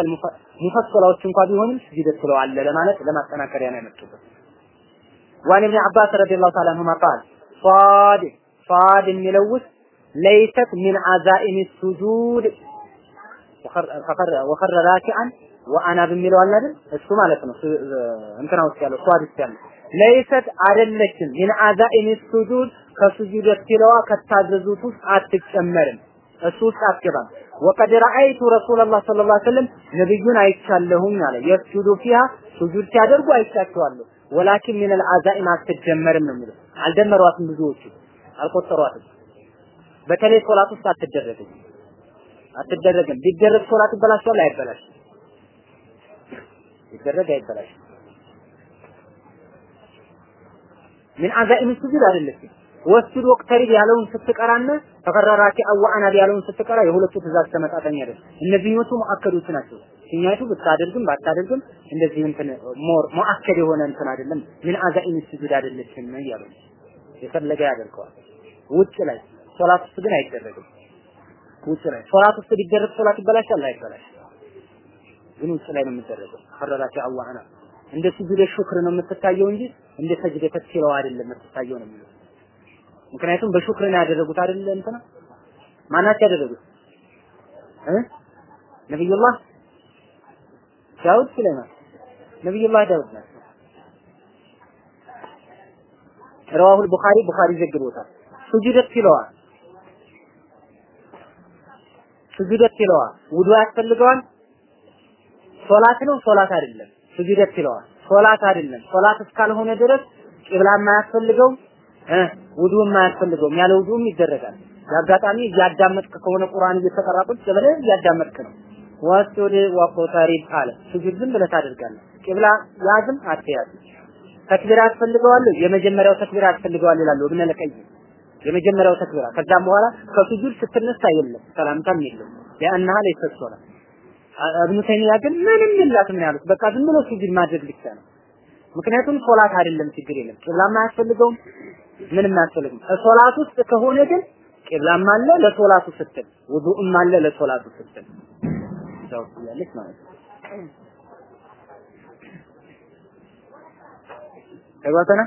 ሙፈሰላዎች እንኳን ቢሆንም ስጁደ ትለዋ አለ ለማለት ለማጠናከሪያ ነው የመጡበት وعن ابن عباس رضي الله تعالى عنهما قال صاد صاد የሚለው ውስጥ ለይሰት ሚን አዛኢም ሱጁድ ወኸረ ራኪዓን ወአና በሚለው አለ አይደል? እሱ ማለት ነው። እንትና ውስጥ ያለው ሷድ ውስጥ ያለው ለይሰት አይደለችም ሚን አዛኢም ሱጁድ ከሱጁድ ትለዋ ከታዘዙት ውስጥ አትጨመርም። እሱ ውስጥ አትገባም። ወቀድ ረአይቱ ረሱላላህ ሰለላሁ ዐለይሂ ወሰለም ነብዩን አይቻለሁኝ አለ የስጁዱ ፊሃ ሱጁድ ሲያደርጉ አይቻቸዋለሁ። ወላኪን ሚነል አዛኢም አትደመርም ነው የሚለው። አልደመሯትም፣ ብዙዎቹ አልቆጠሯትም። በተለይ ሶላት ውስጥ አትደረግም አትደረግም። ቢደረግ ሶላት ይበላሻል አይበላሽ? ቢደረግ አይበላሽ። ምን አዛኢም ሱጁድ አይደለችም። واسجد واقترب ያለውን ስትቀራና وخر راكعا وأناب ያለውን ስትቀራ የሁለቱ ትእዛዝ ተመጣጣኝ አይደል። እነዚህኞቹ ሙአከዶች ናቸው። እኛይቱ ብታደርግም ባታደርግም እንደዚህ እንትን more ሙአከድ የሆነ እንትን አይደለም። من عزائم السجود አይደለችም እያሉ የፈለገ ያደርገዋል። ውጭ ላይ ሶላት ውስጥ ግን አይደረግም። ውጭ ላይ ሶላት ውስጥ ቢደረግ ሶላት ይበላሻል አይበላሽ? ግን ውጭ ላይ ነው የሚደረገው። وخر راكعا وأناب እንደ ሱጁድ ሹክር ነው የምትታየው እንጂ እንደ ሰጅደ ተክሲለው አይደለም የምትታየው ነው የሚለው ምክንያቱም በሹክር ነው ያደረጉት አይደለ እንትና ማናቸው ያደረጉት እ ነብዩላህ ዳውድ ስለማን ነብዩላህ ዳውድ ናቸው። ረዋሁል ቡኻሪ ቡኻሪ ዘግቦታል። ሱጁደት ይለዋል ስጁደት ይለዋል። ውዱ ያስፈልገዋል። ሶላት ነው፣ ሶላት አይደለም። ስጁደት ይለዋል። ሶላት አይደለም። ሶላት እስካልሆነ ድረስ ቂብላም አያስፈልገው እ ውዱም አያስፈልገውም። ያለ ውዱም ይደረጋል። ያጋጣሚ እያዳመጥክ ከሆነ ቁርአን እየተቀራ ቁጭ እያዳመጥክ ነው። ወስጁድ ወቁተሪብ አለ ስጁድ ዝም ብለህ ታደርጋለህ። ቂብላ ያዝም አትያዝ። ተክቢር ያስፈልገዋል። የመጀመሪያው ተክቢር ያስፈልገዋል ይላሉ እብነ ለቀይ የመጀመሪያው ተክቢራ። ከዛም በኋላ ከሱጁድ ስትነሳ የለም ሰላምታም የለም። ለአንሃ ለይሰት ሶላት እብኑ ተይሚያ ግን ምንም የላትም ነው ያሉት። በቃ ዝም ብሎ ሱጁድ ማድረግ ብቻ ነው። ምክንያቱም ሶላት አይደለም ችግር የለም። ቂብላም አያስፈልገውም ምንም አያስፈልግም። ሶላት ውስጥ ከሆነ ግን ቂብላም አለ ለሶላቱ ስትል፣ ውዱእም አለ ለሶላቱ ስትል እዛው ያለች ማለት ነው። ተጓተና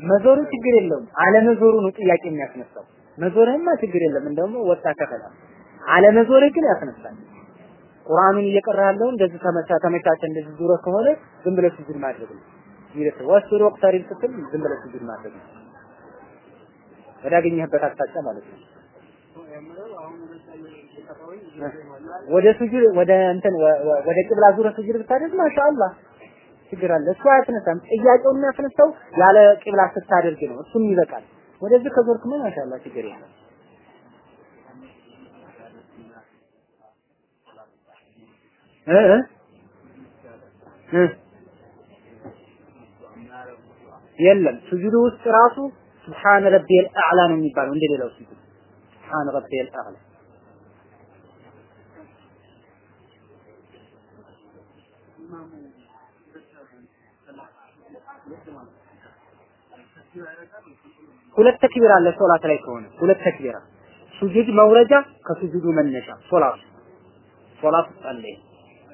መዞሩ ችግር የለውም። አለመዞሩ ነው ጥያቄ የሚያስነሳው። መዞርህማ ችግር የለም እንደውም ወጣ ከፈላ አለመዞር ግን ያስነሳል። ቁርአኑን እየቀራ ያለው እንደዚህ ተመቻ ተመቻቸ እንደዚህ ዙረ ከሆነ ዝም ብለህ ስጁድ ማድረግ ነው። ይልቅ ወስሩ ወቅተሪን ስትል ዝም ብለህ ስጁድ ማድረግ ነው። ወዳገኘህበት አቅጣጫ ማለት ነው። ወደ ሱጁድ ወደ እንትን ወደ ቂብላ ዙረ ሱጁድ ብታደርግ ማሻአላህ ችግር አለ። እሱ አያስነሳም። ጥያቄውን የሚያስነሳው ያለ ቂብላ ስታደርግ ነው። እሱም ይበቃል። ወደዚህ ከዞርክማ ማሻአላህ ችግር የለም። እ እ የለም ሱጁዱ ውስጥ ራሱ ሱብሃነ ረቢየል አዕላ ነው የሚባለው እንደሌላው ሱጁድ ሱብሃነ ረቢየል አዕላ ሁለት ተክቢር አለ ሶላት ላይ ከሆነ። ሁለት ተክቢራ ሱጁድ መውረጃ ከሱጁዱ መነሻ። ሶላት። ሶላት ውስጥ አለ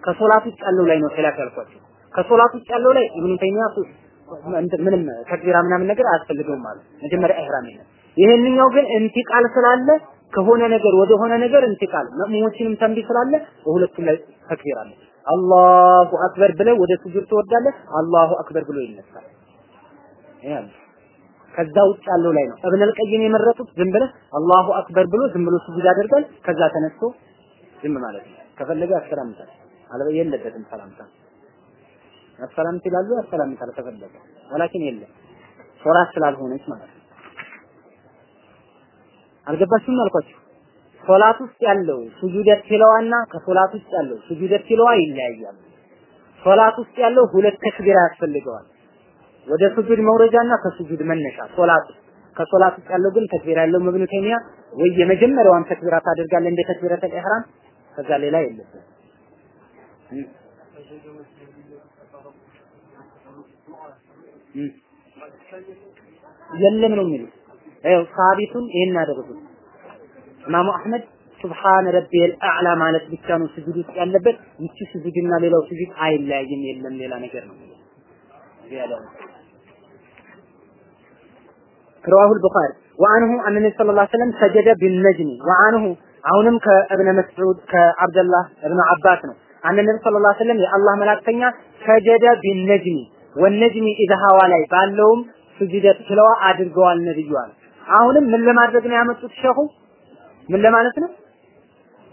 ከሶላት ውስጥ ያለው ላይ ነው ኺላፍ ያልኳቸው። ከሶላት ውስጥ ያለው ላይ ኢብኑ ተይሚያ ምንም ተክቢራ ምናምን ነገር አያስፈልገውም ማለት መጀመሪያ ኢህራም የለም ይሄንኛው ግን እንቲቃል ስላለ ከሆነ ነገር ወደ ሆነ ነገር እንቲቃል መእሙሞችንም ተንቢ ስላለ በሁለቱም ላይ ተክቢር አለ። አላሁ አክበር ብለው ወደ ሱጁድ ትወርዳለህ አላሁ አክበር ብሎ ይነሳል። ከዛ ውጭ ያለው ላይ ነው። እብን አልቀይም የመረጡት ዝም ብለህ አላሁ አክበር ብሎ ዝም ብሎ ሱጁድ ያደርጋል ከዛ ተነስቶ ዝም ማለት ነው። ከፈለገ ያሰላምታል አለበ የለበትም ሰላምታ። አሰላምት ይላሉ ያሰላምታል ከፈለገ ወላኪን የለም። ሶላት ስላልሆነች ማለት ነው። አልገባችሁም አልኳችሁ? ሶላት ውስጥ ያለው ሱጁደ ቲላዋና ከሶላት ውስጥ ያለው ሱጁደ ቲላዋ ይለያያሉ ሶላት ውስጥ ያለው ሁለት ተክቢራ ያስፈልገዋል። ወደ ሱጁድ መውረጃና ከሱጁድ መነሻ ሶላት ከሶላት ውስጥ ያለው ግን ተክቢራ ያለው መብኑ ተይሚያ ወይ የመጀመሪያዋን ተክቢራ ታደርጋለህ እንደ ተክቢረተል ኢህራም ከዛ ሌላ የለብህም የለም ነው የሚሉት። ይኸው ሳቢቱን ይሄን ያደረጉት ኢማሙ አህመድ ሱብሃነ ረቢየል አዕላ ማለት ብቻ ነው ስጁድ ውስጥ ያለበት። ይቺ ስጁድና ሌላው ስጁድ አይለያይም፣ የለም ሌላ ነገር ነው ያለው። ረዋሁል ቡኻሪ ወአንሁ አን ሰለላሁ ዐለይሂ ወሰለም ሰጀደ ቢነጅሚ ወአንሁ አሁንም ከእብነ መስዑድ ከአብደላህ እብነ አባስ ነው አነ ነቢ ሰለላሁ ዐለይሂ የአላህ መላእክተኛ ሰጀደ ቢነጅሚ ወነጅሚ ኢዛ ላይ ባለውም ስጅደት ስለዋ አድርገዋል ነብዩ አሁንም ምን ለማድረግ ነው ያመጡት ሸኹ? ምን ለማለት ነው?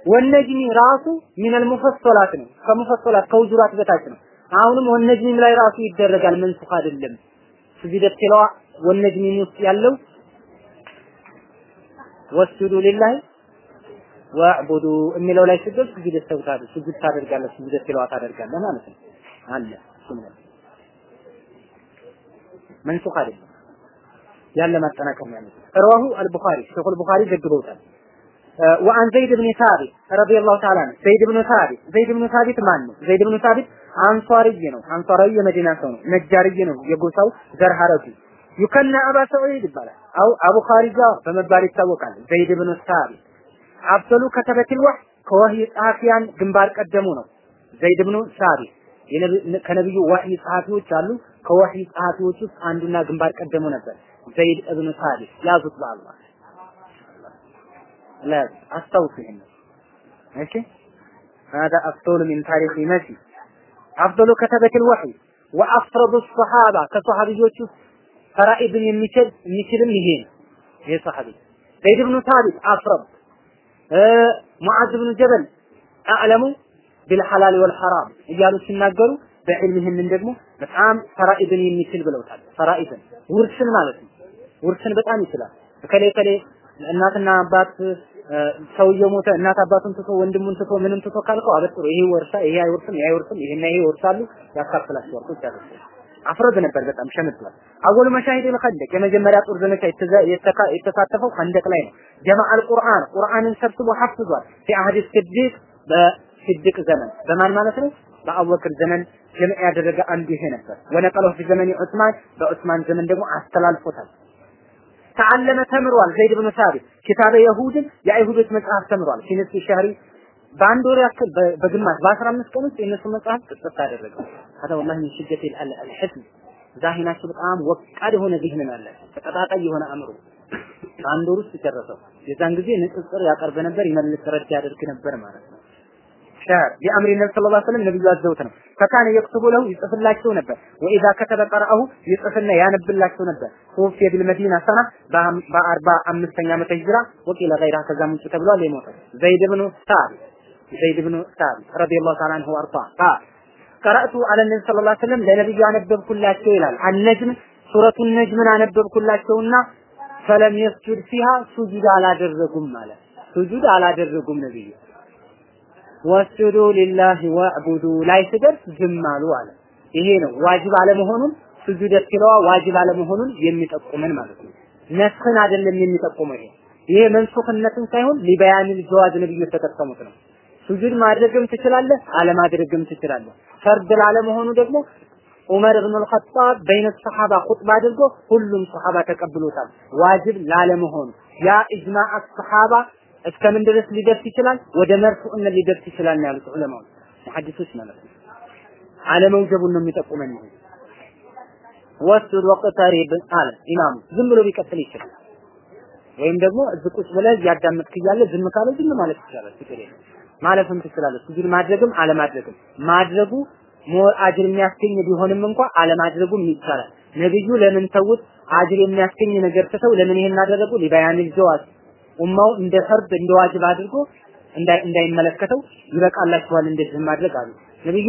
والنجم ራሱ من المفصلات ነው። ከሙፈሰላት ከሁጁራት በታች ነው። አሁንም والنجم ም ላይ ራሱ ይደረጋል። መንሱኽ አይደለም። ስጅደት ቲላዋ والنجم ም ውስጥ ያለው ወስጁዱ ሊላሂ ወዕቡዱ የሚለው ላይ ስደት ስጁድ ተውታል ስጁድ ታደርጋለህ ስጁድ ትለዋ ታደርጋለህ ማለት ነው አለ እሱም ነው መንሱኽ አይደለም ያለ ማጠናከር ነው رواه البخاري شيخ البخاري ዘግበውታል وعن زيد بن ثابت رضي الله تعالى عنه زيد بن ثابت زيد بن ثابت ማን ነው زيد بن ثابت አንሷርይ ነው አንሷርይ የመዲና ሰው ነው ነጃርይ ነው የጎሳው ዘር ሐረጉ ዩከና አባ ሰዑድ ይባላል አው አቡ ኻሪጃ በመባል ይታወቃል ዘይድ ብን ሳቢት አብሰሉ ከተበቲል ወህ ከወህይ ጸሐፊያን ግንባር ቀደሙ ነው። ዘይድ ብኑ ሳቢት ከነብዩ ወህይ ጸሐፊዎች አሉ። ከወህይ ጸሐፊዎች ውስጥ አንዱና ግንባር ቀደሙ ነበር ዘይድ እብኑ ሳቢት። ያዙት በአላህ لا አስታውሱ ماشي هذا أفضل من تاريخ مشي أفضل كتبة الوحي وأفرض الصحابة كصحابيዎች ፈራኢብን የሚችል የሚችልም ይሄ ነው ይሄ ሰሐቢ ዘይድ ብኑ ሳቢት አፍረብ ሙዓዝ ብን ጀበል አዕለሙ ቢልሐላል ወልሐራም እያሉ ሲናገሩ በዕልም ይህንን ደግሞ በጣም ፈራኢድን የሚችል ብለውታል። ፈራኢድን ውርስን ማለት ነው። ውርስን በጣም ይችላል። እከሌ እከሌ እናትና አባት ሰውየው ሞተ፣ እናት አባቱን ትቶ ወንድሙን ትቶ ምንም ትቶ ካልከው አበጥሮ ይሄ ወርሳ ይሄ አይወርስም፣ ይሄ አይወርስም፣ ይሄና ይሄ ይወርሳሉ፣ ያካፍላቸዋል። ቁጭ ያደርጋል። አፍረድ ነበር በጣም ሸምቷል። አወሉ መሻሂድ ልኸንደቅ የመጀመሪያ ጦር ዘመቻ የተሳተፈው ኸንደቅ ላይ ነው። ጀማዓ አልቁርአን ቁርአንን ሰብስቦ ሐፍዟል። ፊ አህድ ስዲቅ በስድቅ ዘመን በማን ማለት ነው? በአቡበክር ዘመን ጀምዕ ያደረገ አንዱ ይሄ ነበር። ወነቀለው ፊ ዘመን ዑስማን በዑስማን ዘመን ደግሞ አስተላልፎታል። ተዓለመ ተምሯል። ዘይድ ብኑ ሳቢት ኪታበ የሁድን የአይሁዶች መጽሐፍ ተምሯል። ፊ ሸህሪ በአንድ ወር ያክል በግማሽ በአስራ አምስት ቀን ውስጥ የእነሱ መጽሐፍ ጥጥት አደረገው። ሀዳ ወላሂ ምን ሽደት አልሕፍዝ ዛሂናቸው በጣም ወቃድ የሆነ ዚህንን አለ ተቀጣጣይ የሆነ አእምሮ በአንድ ወር ውስጥ ጨረሰው። የዛን ጊዜ ንጽጽር ያቀርብ ነበር፣ ይመልስ ረድ ያደርግ ነበር ማለት ነው። شهر بأمر النبي صلى الله عليه وسلم ነቢዩ አዘውት ነው። فكان يكتب له ይጽፍላቸው ነበር። وإذا كتب قرأه ይጽፍና ያነብላቸው ነበር። توفي بالمدينة سنة በአርባ አምስተኛ ዓመተ ሂጅራ وقيل غير ከዛም ውጭ ተብሏል የሞተው ዘይድ ብኑ ሳቢት ዘይድ ብኑ ሳቢት رضي الله تعالى عنه وأرضاه قال قرأت على النبي صلى الله عليه وسلم ለነቢዩ አነበብኩላቸው ይላል። النجم ሱረቱን ነጅምን አነበብኩላቸውና فلم يسجد فيها ሱጁድ አላደረጉም ማለት ሱጁድ አላደረጉም ነብዩ فاسجدوا لله واعبدوا ላይ ስደርስ ዝም አሉ አለ። ይሄ ነው ዋጅብ አለመሆኑን ስጁድ ቲላዋ ዋጅብ አለመሆኑን የሚጠቁመን ማለት ነው። ነስኽን አይደለም የሚጠቁመው ይሄ ይሄ መንሱኽነትን ሳይሆን لبيان الجواز ነብዩ የተጠቀሙት ነው። ሱጁድ ማድረግም ትችላለህ፣ አለማድረግም ትችላለህ። ፈርድ ላለመሆኑ ደግሞ ዑመር ኢብኑ አልኸጣብ በይነ ሰሐባ ኹጥባ አድርጎ ሁሉም ሰሐባ ተቀብሎታል። ዋጅብ ላለመሆኑ ያ ኢጅማዕ ሰሐባ እስከምን ድረስ ሊደርስ ይችላል? ወደ መርፉዕነት ሊደርስ ይችላል ነው ያሉት ዑለማዎች ሙሐዲሶች ማለት ነው። አለመውጀቡን ነው የሚጠቁመን ይሄ ወስድ ወቅተሪብ አለ ኢማሙ። ዝም ብሎ ቢቀጥል ይችላል። ወይም ደግሞ እዚህ ቁጭ ብለህ እያዳመጥክ እያለ ዝም ካለ ዝም ማለት ይቻላል። ችግር የለም ማለፍም ትችላለህ። ስጁድ ማድረግም አለማድረግም ማድረጉ more أجر የሚያስገኝ ቢሆንም እንኳ አለማድረጉም ይቻላል። ነብዩ ለምን ተውት? أجر የሚያስገኝ ነገር ትተው ለምን ይሄን አደረጉ? لبيان الجواز ኡማው እንደ فرض እንደ واجب አድርጎ እንዳይመለከተው ይበቃላችኋል እንደዚህ ማድረግ አሉ። ነብዩ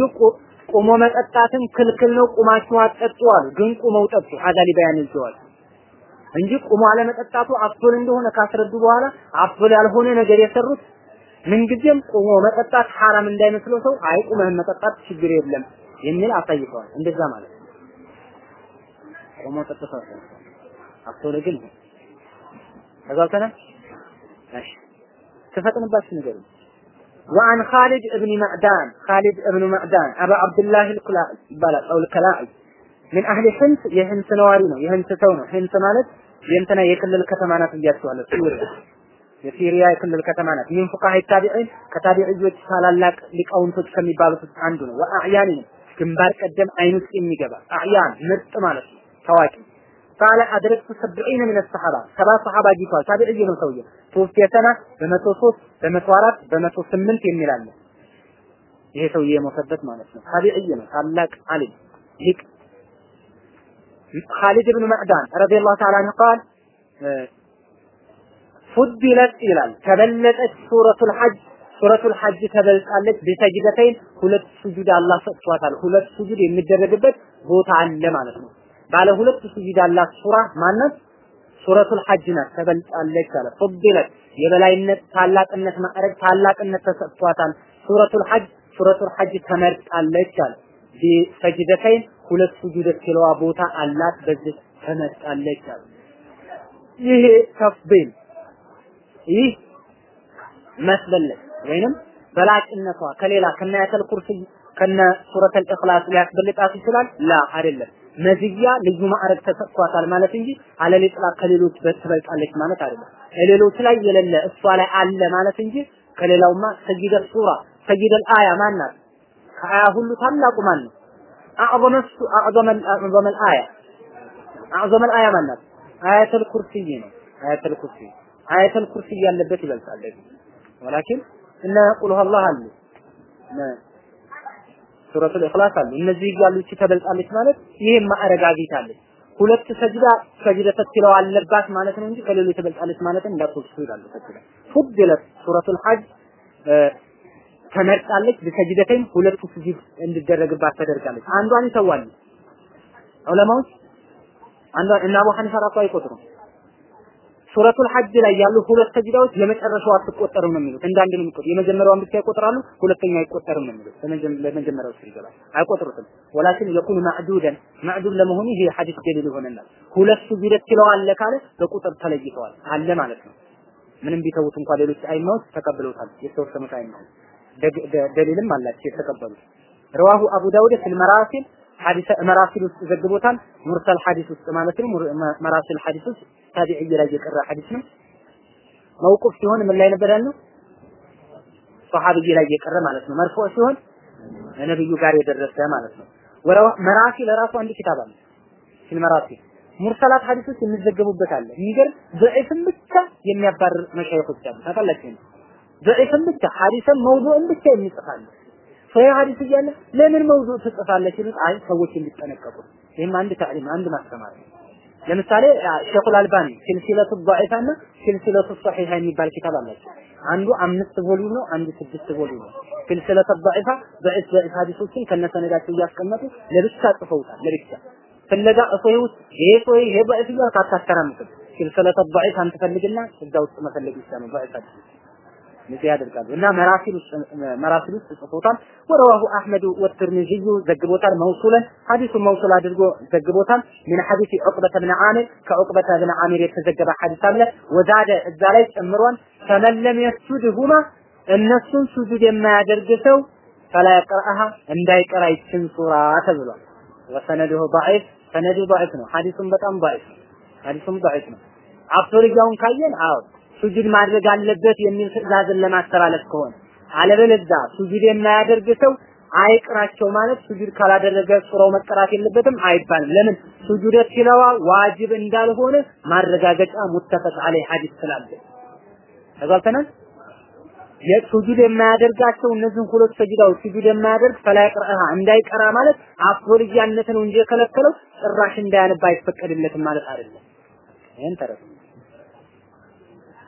ቆሞ መጠጣትን ክልክል ነው፣ ቁማችሁ አትጠጡ አሉ። ግን ቁመው ጠጡ። هذا لبيان الجواز እንጂ ቁሞ አለመጠጣቱ أفضل እንደሆነ ካስረዱ በኋላ አፍል ያልሆነ ነገር የሰሩት ምንጊዜም ቁሞ መጠጣት ሐራም እንዳይመስለው ሰው አይ ቁመህ መጠጣት ችግር የለም የሚል አሳይተዋል። እንደዛ ማለት ነው። ቁሞ ጠጥተው አፍል ግን ተጋብተናል። እሺ ተፈጥንባችሁ ነገር وعن خالد ابن معدان خالد ابن معدان أبا عبد الله الكلاعي ይባላል أو الكلاعي من أهل حمص የህምስ ነዋሪ ነው የህምስ ሰው ነው ህምስ ማለት የእንትና የክልል ከተማ ናት ብያችኋለሁ ሱሪያ የሲሪያ የክልል ከተማ ናት። ሚን ፉቃሃ ታቢዒን ከታቢዒዎች ታላላቅ ሊቃውንቶች ከሚባሉት አንዱ ነው። ወአዕያኒ ግንባር ቀደም አይን ውስጥ የሚገባ አዕያን ምርጥ ማለት ነው፣ ታዋቂ ቃለ አድረክቱ ሰብዒነ ምን ሰሐባ ሰባ ሰሐባ አግኝቷል። ታቢዒ ነው ሰውዬው። ሶስት በመቶ ሶስት በመቶ አራት በመቶ ስምንት የሚል አለ። ይሄ ሰውዬ የሞተበት ማለት ነው። ታቢዒ ነው፣ ታላቅ አሊም ሊቅ ኻሊድ ብን መዕዳን ረዲየላሁ ተዓላ አንሁ ቃል ፉድለት ይላል ተበለጠች ሱረቱል ሐጅ ሱረቱል ሐጅ ተበልጣለች ቢሰጅደተይን ሁለት ሱጁድ አላህ ሰጥቷታል። ሁለት ሱጁድ የሚደረግበት ቦታ አለ ማለት ነው። ባለ ሁለት ሱጁድ አላት ሱራ ማነት? ሱረቱል ሐጅ ናት። ተበልጣለች አለ። ፉድለት የበላይነት ታላቅነት ማዕረግ ታላቅነት ተሰጥቷታል። ሱረቱል ሐጅ ሱረቱል ሐጅ ተመርጣለች አለ። ቢሰጅደተይን ሁለት ሱጁድ ትለዋ ቦታ አላት። በዚህ ተመርጣለች አለ። ይሄ ተፍዲል ይህ መስበለጥ ወይንም በላጭነቷ ከሌላ ከነያተል ኩርሲ ከነ ሱረተል ኢኽላስ ሊያስበልጣት ይችላል? ላ አይደለም። መዝያ ልዩ ማዕረግ ተሰጥቷታል ማለት እንጂ አለል ኢጥላቅ ከሌሎች ትበልጣለች ማለት አይደለም። ሌሎች ላይ የሌለ እሷ ላይ አለ ማለት እንጂ ከሌላውማ ሰጊደ ሱራ ሰጊደል አያ ማናት? ከአያ ሁሉ ታላቁ ማን ነው? አዕዘመ አዕዘመል አያ አዕዘመል አያ ማናት? አያተል ኩርሲይ ነው። አያተል ኩርሲይ አያተል ኩርሲ ያለበት ይበልጣል ደግሞ። ወላኪን እነ ቁል አላህ አሉ ሱረቱል ኢኽላስ አሉ እነዚህ እያሉ እቺ ተበልጣለች ማለት ይሄን ማዕረግ አግኝታለች። ሁለት ሰጅዳ ሰጅደ ተትለው አለባት ማለት ነው እንጂ ከሌሎች ተበልጣለች ማለት እንዳትወስዱ ይላሉ ተትለው። ፉድለት ሱረቱል ሐጅ ተመርጣለች። በሰጅደተኝ ሁለቱ ስጁድ እንዲደረግባት ተደርጋለች። አንዷን ይተዋሉ ዑለማዎች አንዷን እና አቡ ሐኒፋ ራሱ አይቆጥሩም ሱረቱል ሐጅ ላይ ያሉ ሁለት ሰጅዳዎች የመጨረሻው አትቆጠርም ነው የሚሉት። እንዳንድ ነው የሚቆጥሩ። የመጀመሪያውን ብቻ ይቆጥራሉ፣ ሁለተኛው አይቆጠርም ነው የሚሉት። ለመጀመሪያው ሲገባ አይቆጥሩትም። ولكن يكون معدودا معدود ለመሆኑ ይሄ ሐዲስ دليل ይሆነናል። ሁለት ሱጁድ ትለዋለ ካለ በቁጥር ተለይተዋል አለ ማለት ነው። ምንም ቢተውት እንኳን ሌሎች አይማዎች ተቀብለውታል። የተወሰኑት አይማዎች دليل ም አላቸው የተቀበሉት። رواه أبو داود في المراسيل ሐዲስ مراسيل ውስጥ ዘግቦታል። مرسل ሐዲስ ውስጥ ማለት ነው። مراسيل ሐዲስ ውስጥ تابعي ላይ የቀረ ሐዲስ ነው። موقوف ሲሆን ምን ላይ ነበር ያልነው? صحابي ላይ የቀረ ማለት ነው። مرفوع ሲሆን ነብዩ ጋር የደረሰ ማለት ነው። ወራው مراسيل ራሱ አንድ ኪታብ አለ። في المراسيل مرسلات ሐዲሶች የሚዘገቡበት አለ። የሚገርም ضعيف ን ብቻ የሚያባርር መሻይኾች አሉ። ታውቃላችሁ? ضعيف ን ብቻ ሐዲስን موضوع ን ብቻ የሚጽፋሉ። صحيح ሐዲስ እያለ ለምን موضوع ትጽፋለች ሲሉት አይ ሰዎች እንዲጠነቀቁ ይህም አንድ تعليم አንድ ማስተማር ለምሳሌ ሼኹል አልባኒ سلسلة الضعيفة ና ሲልሲለቱ ሰሒሃ የሚባል ኪታብ አላቸው። አንዱ አምስት ቮሊዩም ነው፣ አንዱ ስድስት ቮሊዩም ነው። ሲልሲለቱ ዳኢፋ ዳኢፍ ዳኢፍ ሐዲሶችን ከነሰነዳቸው እያስቀመጡ ለብቻ ጽፈውታል። ለብቻ ፍለጋ እሶይ ውስጥ ይሄ ሶይ ይሄ ዳኢፍ ይላል ካታተራምጥ ሲልሲለቱ ዳኢፍ አንተ ፈልግና እዛ ውስጥ መፈለግ ይቻላል ዳኢፍ ሐዲስ እንደዚህ ያደርጋሉ እና መራሲል ውስጥ መራሲል ውስጥ ጽፎታል። ወረዋሁ አህመድ ወትርሚዚዩ ዘግቦታል። መውሱለን ሐዲሱ መውሱል አድርጎ ዘግቦታል። ምን ሐዲስ ዑቅበተ ብን ዓሚር ከዑቅበተ ብን ዓሚር የተዘገበ ሐዲስ አለ። ወዛደ እዛ ላይ ጨምሯል። ፈመን ለም የስጁድሁማ እነሱን ሱጁድ የማያደርግ ሰው ፈላ የቅረአሃ እንዳይቀራ ይችን ሱራ ተብሏል። ወሰነዱሁ ضعيف ሰነዱ ضعيف ነው። ሐዲሱም በጣም ضعيف ነው። ሐዲሱም ضعيف ነው። አብቶርያውን ካየን አዎ ሱጁድ ማድረግ አለበት የሚል ትዕዛዝን ለማስተላለፍ ከሆነ አለበለዚያ ሱጁድ የማያደርግ ሰው አይቅራቸው ማለት ሱጁድ ካላደረገ ሱራው መቀራት የለበትም አይባልም። ለምን ሱጁድ ቲላዋ ዋጅብ እንዳልሆነ ማረጋገጫ ሙተፈቅ አለይ ሐዲስ ስላለ ተጓልተናል። የሱጁድ የማያደርጋቸው እነዚህን ሁለት ሰጅዳዎች ሱጁድ የማያደርግ ፈላ ይቅራሃ እንዳይቀራ ማለት አፍሮልያነት ነው እንጂ የከለከለው ጭራሽ እንዳያነባ አይፈቀድለትም ማለት አይደለም። ይሄን ተረዱ።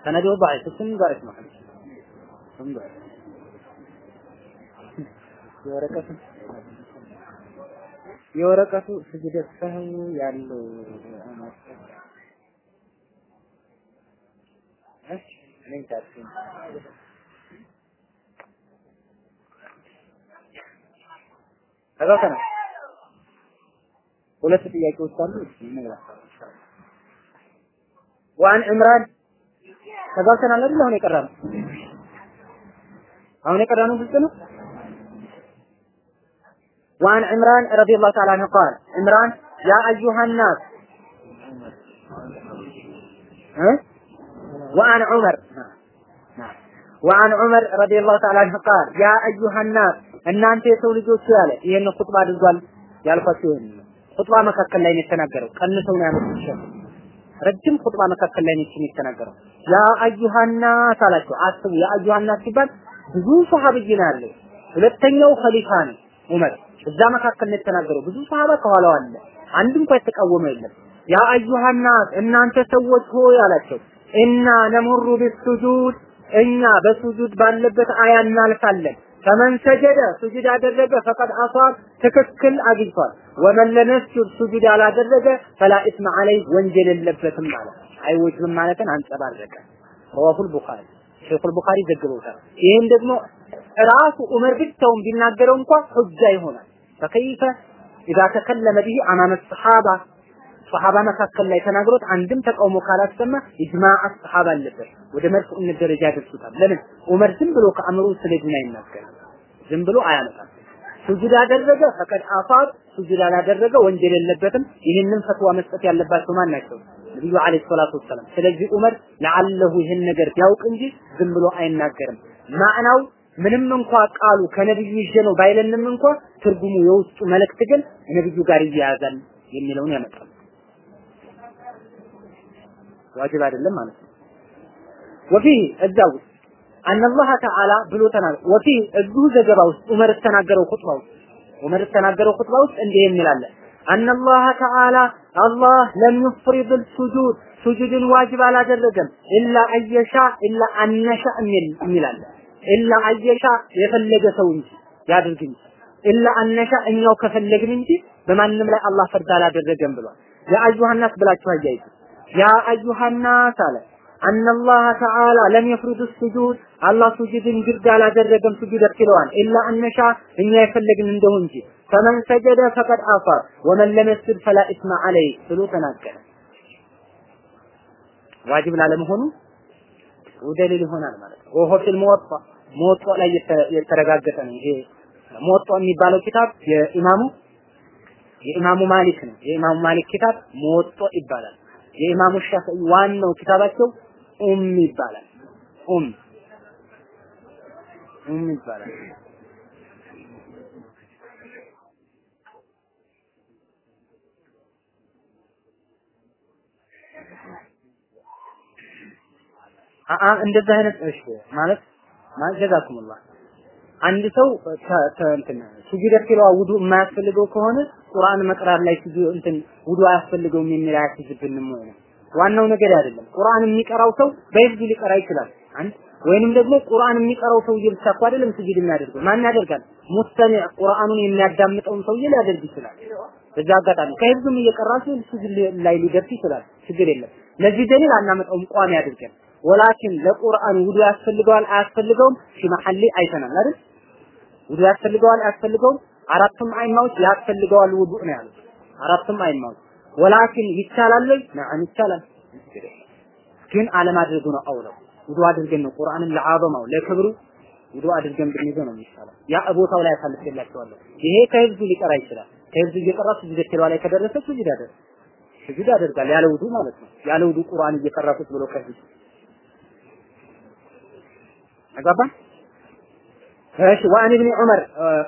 ሰነዱ ضعيف እሱም ضعيف ነው ሐዲስ እሱም ضعيف የወረቀቱ የወረቀቱ ስጅደ ሰህው ያለው እሺ ምን ታርኩኝ ተጋተና ሁለት ጥያቄዎች አሉ እሺ እንግባ ዋን ዕምራን ተጋብተናል አይደል? አሁን የቀረነው አሁን የቀረነው ግልጽ ነው። وعن عمران رضي الله تعالى عنه قال عمران يا أيها الناس ها؟ وعن عمر وعن عمر رضي الله تعالى عنه قال يا أيها الناس እናንተ የሰው ልጆች ያለ ይሄን ኹጥባ አድርጓል ያልኳቸው ይሄን ኹጥባ መካከል ላይ ነው የተናገረው ቀንሰው ነው ያመጡት ሸህ ረጅም ኹጥባ መካከል ላይ ነው የተናገረው ያ አዩሃናስ አላቸው። አስቡ ያ አዩሃናስ ሲባል ብዙ ሰሃብይ ነው ያለው። ሁለተኛው ኸሊፋ ነው ዑመር። እዛ መካከል ነው የተናገረው። ብዙ ሰሃባ ከኋላው አለ። አንድ እንኳን የተቃወመ የለም። ያ አዩሃናስ እናንተ ሰዎች ሆይ አላቸው። እና ነሙሩ ቢሱጁድ እኛ በሱጁድ ባለበት አያ እናልፋለን። فمن سجد ሱጁድ አደረገ فقد أصاب ትክክል አግኝቷል ومن لم يسجد ሱጁድ አላደረገ فلا إثم عليه ወንጀል የለበትም ማለት አይወጅብም ማለትን አንጸባረቀ رواه البخاري። ሼኹል ቡኻሪ ዘግበውታል። ይህም ደግሞ ራሱ ዑመር ብቻውን ቢናገረው እንኳን حجة ይሆናል። فكيف إذا تكلم به أمام الصحابة። ሰሃባ መካከል ላይ ተናግሮት አንድም ተቃውሞ ካላሰማ إجماع الصحابة አለበት። ወደ مرفوع ነት ደረጃ ያደርሱታል። ለምን? ዑመር ዝም ብሎ ከአእምሮ ስለ አይናገርም። ዝም ብሎ አያመጣም። ሱጁድ አደረገ ፈቀድ አሳብ፣ ሱጁድ አላደረገ ወንጀል የለበትም። ይህንን ፈትዋ መስጠት ያለባቸው ማን ናቸው? ነብዩ አለይሂ ሰላቱ ወሰላም። ስለዚህ ዑመር ለዓለሁ ይህን ነገር ቢያውቅ እንጂ ዝም ብሎ አይናገርም። ማዕናው ምንም እንኳ ቃሉ ከነብዩ ይዤ ነው ባይለንም እንኳ ትርጉሙ የውስጡ መልእክት ግን ነብዩ ጋር ይያያዛል የሚለውን ያመጣል። ዋጅብ አይደለም ማለት ነው። ወፊ እዛው ውስጥ ተዓላ ብሎ ተናገረ። ወፊ እዚሁ ዘገባ ውስጥ ዑመር ተናገረው ኹጥባ ውስጥ ዑመር ተናገረው ኹጥባ ውስጥ እንዲህ የሚላለ አነላህ ተዓላ አላህ ለም ዩፍሪድ ሱጁድ ሱጁድን ዋጅብ አላደረገም። ኢላ አየሻ ኢላ አነሻ የሚላለ ኢላ አየሻ የፈለገ ሰው እንጂ ያድርግ እንጂ። ኢላ አነሻ እኛው ከፈለግን እንጂ በማንም ላይ አላህ فرض አላደረገም ብሏል። يا أيها الناس ብላችሁ አያይዙ። يا أيها الناس أن الله تعالى لم السجود አላህ ሱጁድን ግድ አላደረገም ሱጁድ ትለዋል إلا أن نشاء እኛ የፈለግን እንደሁ እንጂ فمن سجد فقد أصاب ومن لم يسجد فلا إثم عليه ብሎ ተናገረ። واجب ላለመሆኑ دليل ይሆናል ማለት ነው። وهو في الموطأ الموطأ ላይ የተረጋገጠ ነው። ይሄ ሙወጣ የሚባለው ኪታብ የኢማሙ የኢማሙ ማሊክ ነው። የኢማሙ ማሊክ ኪታብ ሙወጣ ይባላል። የኢማሙ ሻፊዒ ዋናው ኪታባቸው ኡም ይባላል። ኡም ኡም ይባላል። አአ እንደዛ አይነት እሺ ማለት ማለት ጀዛኩሙላህ አንድ ሰው እንትን ሱጁድ ቲላዋ ውዱ የማያስፈልገው ከሆነ ቁርአን መቅራት ላይ ሱጁድ እንትን ውዱ አያስፈልገውም የሚል አያስይዝብንም ወይ ነው ዋናው ነገር አይደለም። ቁርአን የሚቀራው ሰው በህዝብ ሊቀራ ይችላል። አንድ ወይንም ደግሞ ቁርአን የሚቀራው ሰውዬ ብቻ እኮ አይደለም ሱጁድ የሚያደርገው። ማን ያደርጋል? ሙስተሚዕ ቁርአኑን የሚያዳምጠውን ሰውዬ ሊያደርግ ይችላል። በዛ አጋጣሚ ከህዝብም እየቀራ ሲሆን ሱጁድ ላይ ሊደርስ ይችላል። ችግር የለም። ለዚህ ደሊል አናመጣውም። ቋሚ አድርገን ወላኪን ለቁርአን ውዱ ያስፈልገዋል አያስፈልገውም? ፊ መሐሊ አይተናል አይደል? ውዱ ያስፈልገዋል አያስፈልገውም? አራቱም አይማዎች ያስፈልገዋል ውዱ ነው ያሉት። አራቱም አይማዎች ወላኪን ይቻላል ወይ? ነዓም ይቻላል። ግን አለማድረጉ ነው አውለው ውዱ አድርገን ነው ቁርአንን ለአበማው ለክብሩ ውዱ አድርገን ብንይዘው ነው የሚሻለው። ያ ቦታው ላይ አሳልፌላቸዋለሁ። ይሄ ከህዝቡ ሊቀራ ይችላል። ከህዝቡ እየቀራ ስጁድ ተላዋ ላይ ከደረሰ ስጁድ ያደርጋል። ስጁድ ያደርጋል ያለ ውዱ ማለት ነው። ያለ ውዱ ቁርአን እየቀራ ብሎ ከህዝብ አጋባን እሺ وعن ابن عمر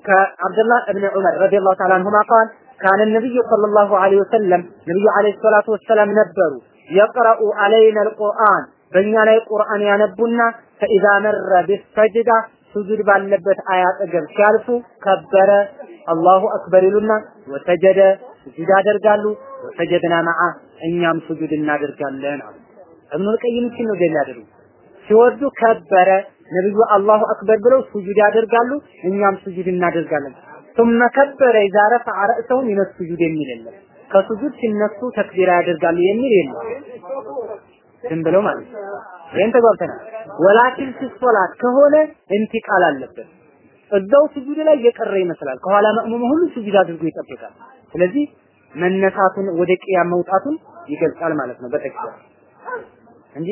ከአብደላህ ኢብኑ ዑመር رضي الله تعالى عنهما قال كان ነብዩ صلى الله عليه وسلم ነብዩ عليه الصلاة والسلام ነበሩ يقرأ علينا القرآن በእኛ ላይ ቁርአን ያነቡና فإذا مر بالسجدة ሱጁድ ባለበት አያጠገብ ሲያልፉ ከበረ አላሁ አክበር ይሉና ወሰጀደ ሱጁድ ያደርጋሉ ወሰጀድና መዓ እኛም ሱጁድ እናደርጋለን አሉ። እብኑል ቀይም ሲል ነው ደል ያደርጉ ሲወዱ ከበረ ነብዩ አላሁ አክበር ብለው ሱጁድ ያደርጋሉ እኛም ሱጁድ እናደርጋለን። ثم كبر اذا رفع رأسه من السجود የሚል የለም ከሱጁድ ሲነሱ ተክቢራ ያደርጋሉ የሚል የለም ዝም ብለው ማለት ነው ይሄን ተጓብተናል ወላኪን ሶላት ከሆነ እንቲቃል አለበት እዛው ስጁድ ላይ የቀረ ይመስላል ከኋላ መእሙሙ ሁሉ ስጁድ አድርጎ ይጠብቃል ስለዚህ መነሳቱን ወደ ቅያም መውጣቱን ይገልጻል ማለት ነው በተክቢር እንጂ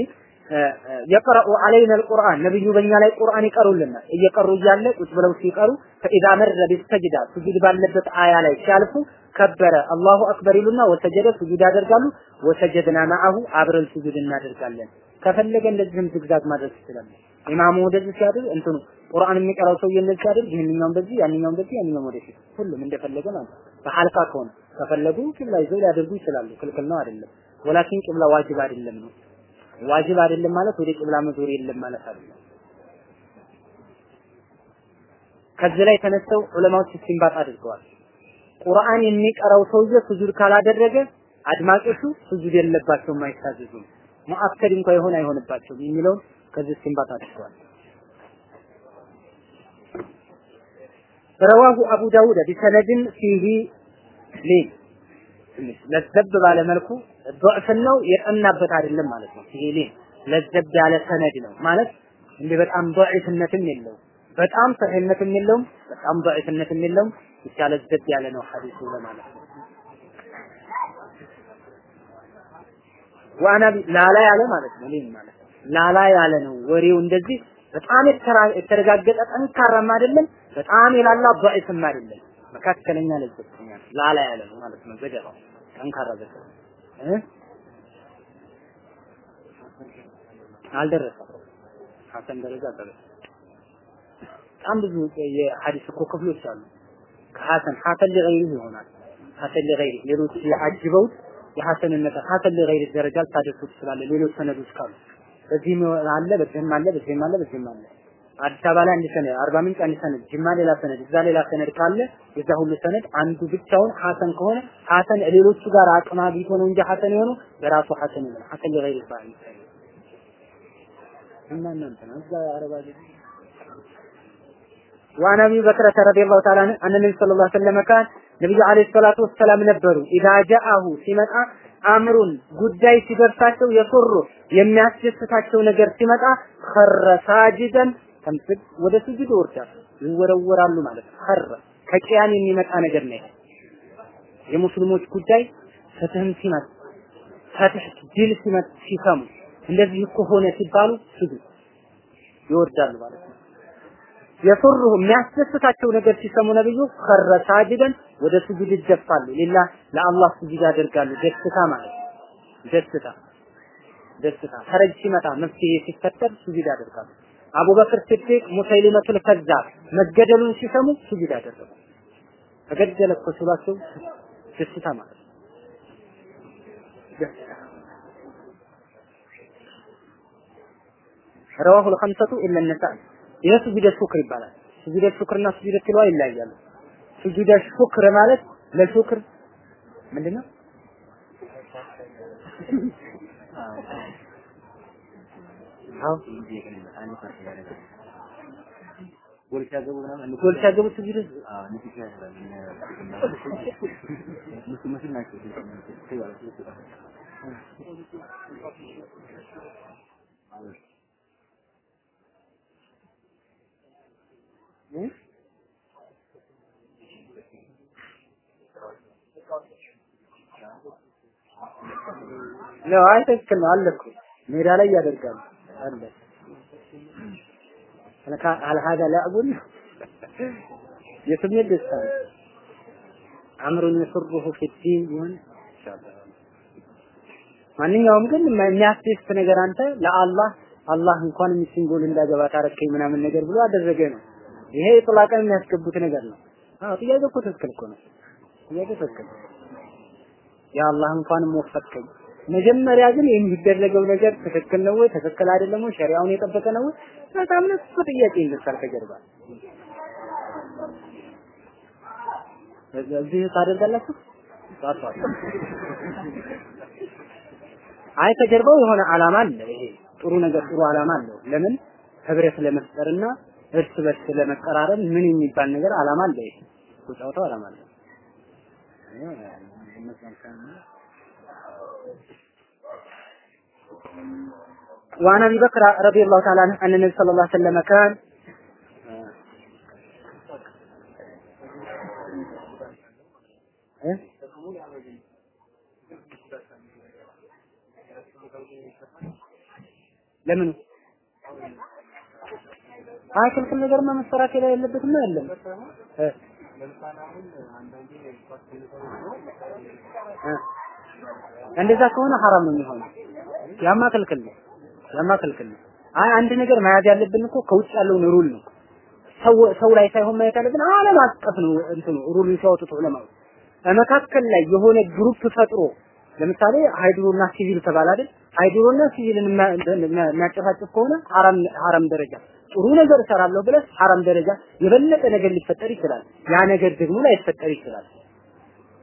يقرأ علينا القرآن ነብዩ በእኛ ላይ ቁርአን ይቀሩልናል እየቀሩ እያለ ቁጭ ብለው ሲቀሩ فإذا مر بالسجدة ስጁድ ባለበት አያ ላይ ሲያልፉ كبر الله أكبر ይሉና وسجد ስጁድ ያደርጋሉ ወሰጀድና ማአሁ አብረን ስጁድ እናደርጋለን ከፈለገ እንደዚህም ዝግዛግ ማድረግ ይችላል ኢማሙ ወደዚህ ሲያድር እንትኑ ቁርአን የሚቀራው ሰውዬ እንደዚህ ሲያድር ይህንኛውም በዚህ ያንኛውም በዚህ ያንኛውም ወደፊት ሁሉም እንደፈለገ ማለት በሐልቃ ከሆነ ከፈለጉ ቂብላ ይዘው ሊያደርጉ ይችላሉ። ክልክል ነው አይደለም። ወላኪን ቂብላ ዋጅብ አይደለም ነው። ዋጅብ አይደለም ማለት ወደ ቂብላ መዞር የለም ማለት አይደለም። ከዚህ ላይ ተነስተው ዑለማዎች እስቲንባጥ አድርገዋል። ቁርአን የሚቀራው ሰውዬ ሱጁድ ካላደረገ አድማጮቹ ሱጁድ የለባቸውም አይታዘዙም። مؤكد እንኳን ይሆን አይሆንባቸውም የሚለውን ከዚህ استنباط አድርገዋል። رواه أبو داود بسند فيه لين ለዘብ ባለ መልኩ ضዕፍን የጠናበት አይደለም ማለት ነው። ሲሄሊ ለዘብ ያለ ሰነድ ነው ማለት እንዲህ በጣም ضዕፍነትም የለውም፣ በጣም ሰሂህነትም የለውም፣ በጣም ضዕፍነትም የለውም። ብቻ ለዘብ ያለ ነው ሐዲሱ ለማለት ነው። ዋና ላላ ያለ ማለት ነው። ምን ማለት ነው? ላላ ያለ ነው ወሬው እንደዚህ በጣም የተረጋገጠ ጠንካራም አይደለም፣ በጣም የላላ ضዕፍም አይደለም። መካከለኛ ለዘብተኛ ላላ ያለ ነው ማለት ነው። ዘገባው ጠንካራ ዘገባ አልደረሰም። ሐሰን ደረጃ አልደረሰም። በጣም ብዙ የሐዲስ እኮ ክፍሎች አሉ። ከሐሰን ሐሰን ለገይሪ ይሆናል። ሐሰን ለገይሪ ሌሎች ያጅበውት የሐሰንነት ሐሰን ለገይሪ ደረጃ ልታደርሱ ትችላለ ሌሎች ሰነዶች ካሉ በዚህም አለ በዚህም አለ በዚህም አለ በዚህም አለ አዲስ አበባ ላይ አንድ ሰነድ፣ አርባ ምንጭ አንድ ሰነድ፣ ጅማ ሌላ ሰነድ፣ እዛ ሌላ ሰነድ ካለ የዛ ሁሉ ሰነድ አንዱ ብቻውን ሐሰን ከሆነ ሐሰን ሌሎቹ ጋር አቅም አግኝቶ ነው እንጂ ሐሰን የሆኑ በራሱ ሐሰን ነው። ሐሰን ለገይሪ ይባላል። እና እናንተ ነው እዛ አረባ وعن ابي بكر رضي الله تعالى عنه ان النبي صلى الله عليه وسلم كان ነብዩ አለይሂ ሰላቱ ወሰላም ነበሩ ኢዛ ጃአሁ ሲመጣ አምሩን ጉዳይ ሲደርሳቸው የሱሩ የሚያስደስታቸው ነገር ሲመጣ ኸረ ሳጅደን ከምስግ ወደ ስጁድ ይወርዳሉ ይወረወራሉ ማለት ነው። ኸረ የሚመጣ ነገር ነው የሙስሊሞች ጉዳይ فتح ም ሲመጣ فتح ድል ሲመጣ ሲሰሙ እንደዚህ እኮ ሆነ ሲባሉ ስጁድ ይወርዳሉ ማለት ነው። يسره የሚያስደስታቸው ነገር ሲሰሙ ነብዩ خر ساجدا ወደ ስጁድ ይደፋሉ ሌላ ለአላህ ስጁድ ያደርጋሉ። ደስታ ማለት ደስታ ደስታ። فرج ሲመጣ መፍትሄ ሲፈጠር ስጁድ ያደርጋሉ አቡበክር ሲዲቅ ሙሰይሊመቱል ከዛብ መገደሉን ሲሰሙ ስጁድ አደረጉ። ተገደለ እኮ ሲሏቸው ደስታ ማለት ነው። ረዋሁል ኸምሰቱ ኢለ ነሳኢ ይህ ስጁደ ሹክር ይባላል። ስጁደ ሹክርና ስጁደ ቲላዋ ይለያያሉ። ስጁደ ሹክር ማለት ለሹክር ምንድነው? አዎ ጎል ሲያገቡ ምናምን ጎል ሲያገቡ ስጁድ አዎ ንግግር ያደርጋል። ሙስሊሞች ናቸው። ነው አይ ትክክል ነው አለ እኮ ሜዳ ላይ ያደርጋሉ አለ ለካ አለ هذا لعب የስሜት ደስታ ነው አምሩን የስሩሁ في الدين ይሁን ማንኛውም ግን የሚያስደስት ነገር አንተ ለአላህ አላህ እንኳን ሚስቲን ጎል እንዳገባ ታረከኝ ምናምን ነገር ብሎ አደረገ ነው ይሄ ጥላቀን የሚያስገቡት ነገር ነው አዎ ጥያቄ እኮ ትክክል እኮ ነው ጥያቄ ትክክል ያ አላህ እንኳን ወፈቀኝ መጀመሪያ ግን የሚደረገው ነገር ትክክል ነው ወይ? ትክክል አይደለም ወይ? ሸሪዓውን የጠበቀ ነው በጣም ነው ጥያቄ ይነሳል ከጀርባ። እዚህ ታደርጋላችሁ? አይ ከጀርባው የሆነ አላማ አለ ይሄ። ጥሩ ነገር ጥሩ አላማ አለው። ለምን? ህብረት ለመፍጠርና እርስ በርስ ለመቀራረብ ምን የሚባል ነገር አላማ አለ ይሄ? ጨዋታው አላማ አለ وعن ابي بكر رضي الله تعالى عنه ان النبي صلى الله عليه وسلم كان ለምን አይ ክልክል ነገርማ መሰራት የለበትም የለም እንደዛ ከሆነ ሐራም ነው የሚሆነው ያማ ክልክል ነው ያማ አይ አንድ ነገር መያዝ ያለብን እኮ ከውጭ ያለውን rule ነው። ሰው ሰው ላይ ሳይሆን ማየት ያለብን ዓለም አቀፍ ነው እንትኑ rule ኡን ሲያወጡት ዑለማው መካከል ላይ የሆነ group ፈጥሮ ለምሳሌ hydro ና civil ተባለ አይደል? hydro ና civil ን የሚያጨፋጭፍ ከሆነ ሐራም ሐራም ደረጃ ጥሩ ነገር እሰራለሁ ብለህ ሐራም ደረጃ የበለጠ ነገር ሊፈጠር ይችላል። ያ ነገር ደግሞ ላይፈጠር ይችላል።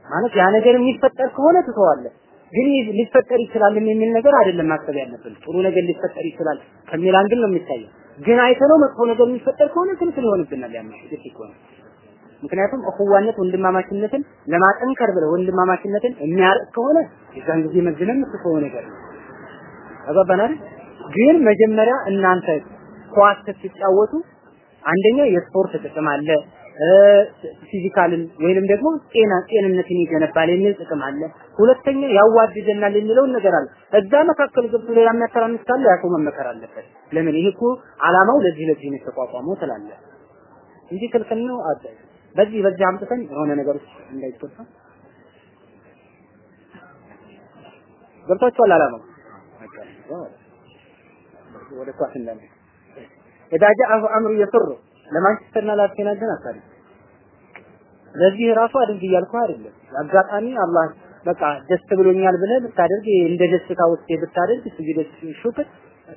ማለት ያ ነገር የሚፈጠር ከሆነ ትተዋለህ። ግን ሊፈጠር ይችላል የሚል ነገር አይደለም ማሰብ ያለብን። ጥሩ ነገር ሊፈጠር ይችላል ከሚል angle ነው የሚታየው። ግን አይተነው መጥፎ ነገር የሚፈጠር ከሆነ ክልክል ይሆንብናል። ያ ከሆነ ምክንያቱም እኹዋነት ወንድማማችነትን ለማጠንከር ብለው ወንድማማችነትን የሚያርቅ ከሆነ የዛን ጊዜ መዝነን የምትተወው ነገር ነው። ተባባናል። ግን መጀመሪያ እናንተ ኳስ ስትጫወቱ አንደኛ የስፖርት ጥቅም አለ፣ ፊዚካልን ወይንም ደግሞ ጤና ጤንነትን ይገነባል የሚል ጥቅም አለ። ሁለተኛ ያዋድደናል የሚለውን ነገር አለ። እዛ መካከል ገብቶ ሌላ የሚያተራምስ ካለ ያቶ መመከር አለበት። ለምን ይሄ እኮ አላማው ለዚህ ለዚህ ነው የተቋቋመው ትላለ እንጂ ክልክል ነው አደ በዚህ በዚህ አምጥተን የሆነ ነገር ውስጥ እንዳይገባ ገብታችኋል። አላማው ወደ ኳስ እንዳለ ኢዳ አምሩ የስሩ ለማንቸስተርና ለአርሴናል ግን አሳሪ ለዚህ ራሱ አድርግ እያልኩ አይደለም። አጋጣሚ አላህ በቃ ደስ ብሎኛል ብለህ ብታደርግ እንደ ደስታ ውስጥ ብታደርግ ስግደት ሹክር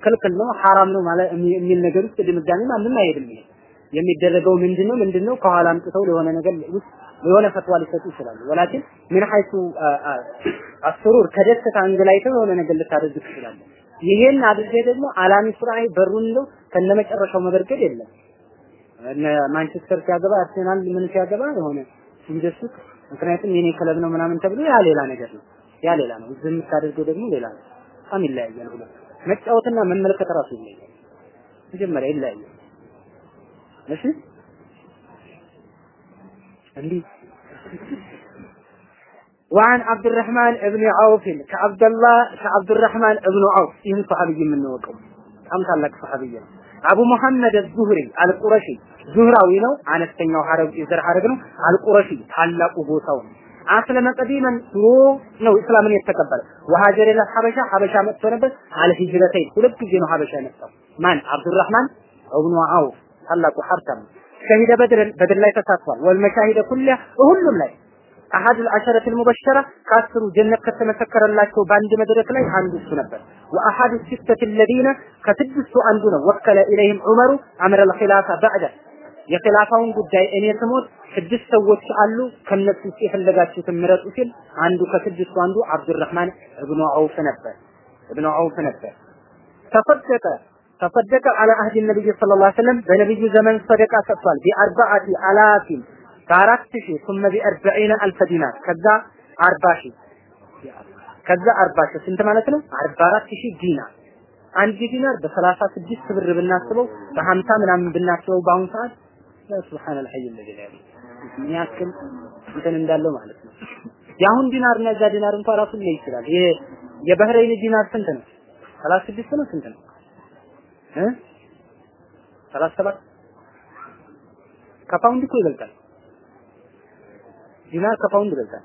ክልክል ነው ሐራም ነው ማለት የሚል ነገር ውስጥ ድምዳሜ ማንም አይሄድም። ይሄ የሚደረገው ምንድነው ምንድነው ከኋላ አምጥተው ለሆነ ነገር ውስጥ የሆነ ፈትዋ ሊሰጡ ይችላሉ። ወላኪን ምን ሐይሱ አስሩር ከደስታ አንግላይተው የሆነ ነገር ልታደርግ ትችላለህ። ይሄን አድርገህ ደግሞ አላሚ ሱራይ በሩን ነው ከነመጨረሻው መበርገድ የለም። ማንቸስተር ሲያገባ አርሴናል ምን ሲያገባ የሆነ ሲደሱት ምክንያቱም የኔ ክለብ ነው ምናምን ተብሎ ያ ሌላ ነገር ነው። ያ ሌላ ነው። ዝም የምታደርገው ደግሞ ሌላ ነው። በጣም ይለያያል። ሁለት መጫወትና መመልከት ራሱ ይለያያል። መጀመሪያ ይለያያል። እሺ እንዲህ وعن عبد الرحمن ابن عوف كعبد الله كعبد الرحمن ابن عوف ይህን ሰሐቢይ የምንወቀው በጣም ታላቅ ሰሐቢይ ነው። አቡ መሐመድ አዝ-ዙህሪ አልቁረሺ زهراوي نو أنا استنيو حرب يزر حرب نو القرشي تعلق بوثو اسلم قديما ثرو نو اسلام ني استقبل وهاجر إلى حبشه حبشه متو نبس على هجرتين كلب جينو حبشه نبس من عبد الرحمن ابن عوف تعلق حرتم شهد بدر بدر لا تتاثر والمشاهد كلها وهل لا أحد العشرة المبشرة كاثروا جنة كتمسكر الله باند مدرك لي عند السنبر وأحد الستة الذين كتدسوا عندنا وكل إليهم عمر عمر الخلافة بعد የኺላፋውን ጉዳይ እኔ ስሞት ስድስት ሰዎች አሉ። ከነሱ ውስጥ የፈለጋችሁትን ምረጡ ሲል አንዱ ከስድስቱ አንዱ አብዱራህማን እብኑ ዐውፍ ነበር። እብኑ ዐውፍ ነበር። ተፈደቀ። ተፈደቀ አለ አህድ ነብይ ሰለላሁ ዐለይሂ ወሰለም በነብዩ ዘመን ሰደቃ ሰጥቷል። ቢአርባዓቲ አላፊን ከአራት ሺህ ثم ቢአርበዒነ አልፈ ዲናር። ከዛ አርባ ሺህ ከዛ አርባ ሺህ ስንት ማለት ነው? አርባ አራት ሺህ ዲናር። አንድ ዲናር በሰላሳ ስድስት ብር ብናስበው በሀምሳ ምናምን ብናስበው በአሁኑ ሰዓት سبحان الحي ምን ያክል እንትን እንዳለው ማለት ነው። የአሁን ዲናር እና እዛ ዲናር እንኳን ራሱ ሊለይ ይችላል። ይሄ የባህሬን ዲናር ስንት ነው? ሰላሳ ስድስት ነው ስንት ነው? እ ሰላሳ ሰባት ከፓውንድ እኮ ይበልጣል። ዲናር ከፓውንድ ይበልጣል።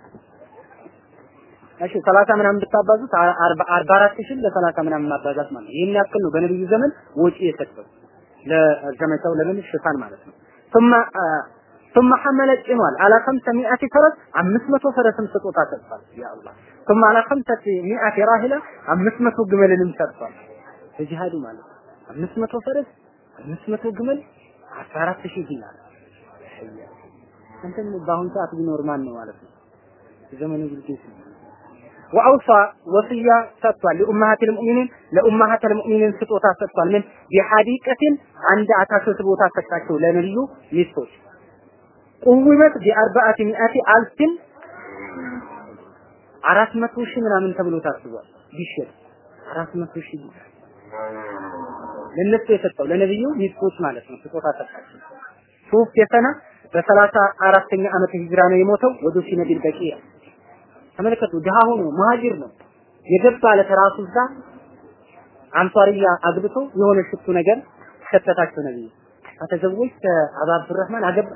እሺ 30 ምናምን ብታባዙት 44 ሺህ ለ30 ምናምን ማባዛት ማለት ነው። ይሄን ያክል ነው በነብዩ ዘመን ወጪ የሰጠው ለዘመቻው ለምን ሽፋን ማለት ነው። ثم ثم حمل ጭኗል على 500 ፈረስ 500 ፈረስም ስጦታ ሰጥቷል። ያ አላህ ثم على 500 راحلة 500 ግመልንም ሰጥቷል። በጂሃዱ ማለት 500 ፈረስ 500 ግመል 14000 ዲናር እንትን በአሁን ሰዓት ቢኖር ማን ነው ማለት ነው? ዘመኑ ብልጌት ነው። وأوصى وصية ሰጥቷል። لأمهات المؤمنين لأمهات المؤمنين ስጦታ ሰጥቷል። ምን بحديقة አንድ አታክልት ቦታ ሰጣቸው ለነብዩ ሚስቶች قومت بأربعمائة ألف አራት መቶ ሺህ ምናምን ተብሎ ታስቧል። ቢሸጥ አራት መቶ ሺህ ለነሱ የሰጠው ለነብዩ ሚስቶች ማለት ነው። ስጦታ ሰጣቸው። ሱፍ የሰና በሰላሳ አራተኛ ዓመት ሂጅራ ነው የሞተው። ወደ ሲነዲል በቂያ ተመልከቱ። ድሃ ሆኖ መሀጅር ነው የገባ ለተራሱ እዛ አንሷርያ አግብቶ የሆነ ሽቱ ነገር ከተታቸው ነብዩ ከተዘወጅ አባ አብዱራህማን አገባ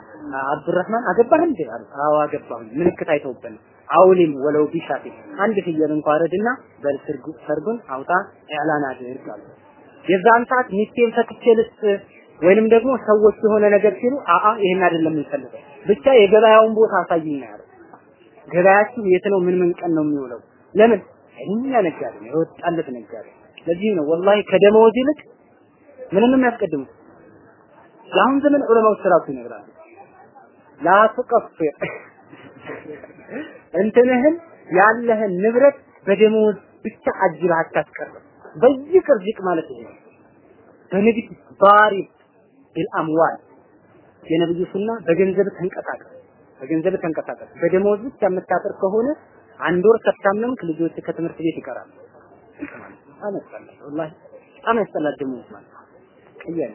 አብዱራህማን አገባህ እንዴ አሉ። አዎ አገባሁ። ምልክት አይተውብን አውሊም ወለው ቢሻቲ አንድ ፍየል እንኳን ረድና በል ሰርጉን አውጣ ኢዕላን አድርግ አሉ። የዛን ሰዓት ሚስቴን ፈትቼ ልስጥ ወይንም ደግሞ ሰዎች የሆነ ነገር ሲሉ አአ ይሄን አይደለም የምንፈልገው ብቻ የገበያውን ቦታ አሳይኝ ነው ገበያችሁ የት ነው? ምን ምን ቀን ነው የሚውለው? ለምን እኛ ነጋዴ ነው የወጣለት ነጋዴ። ለዚህ ነው ወላሂ ከደመወዝ ይልቅ ምንም የሚያስቀድሙ የአሁን ዘመን ዑለማዎች ራሱ ይነግራሉ። ላ ትቀፍር እንትንህን ያለህን ንብረት በደመወዝ ብቻ አጅር አታስቀርም። በይቅር ዚቅ ማለት ይሄ ነው። በንግድ ባሪ ቢልአምዋል የነብዩ ሱና በገንዘብ ተንቀሳቀስ፣ በገንዘብ ተንቀሳቀስ። በደመወዝ ብቻ የምታጠር ከሆነ አንድ ወር ከታመምክ ልጆች ከትምህርት ቤት ይቀራሉ። በጣም ወላሂ በጣም ደመወዝ ማለት ነገር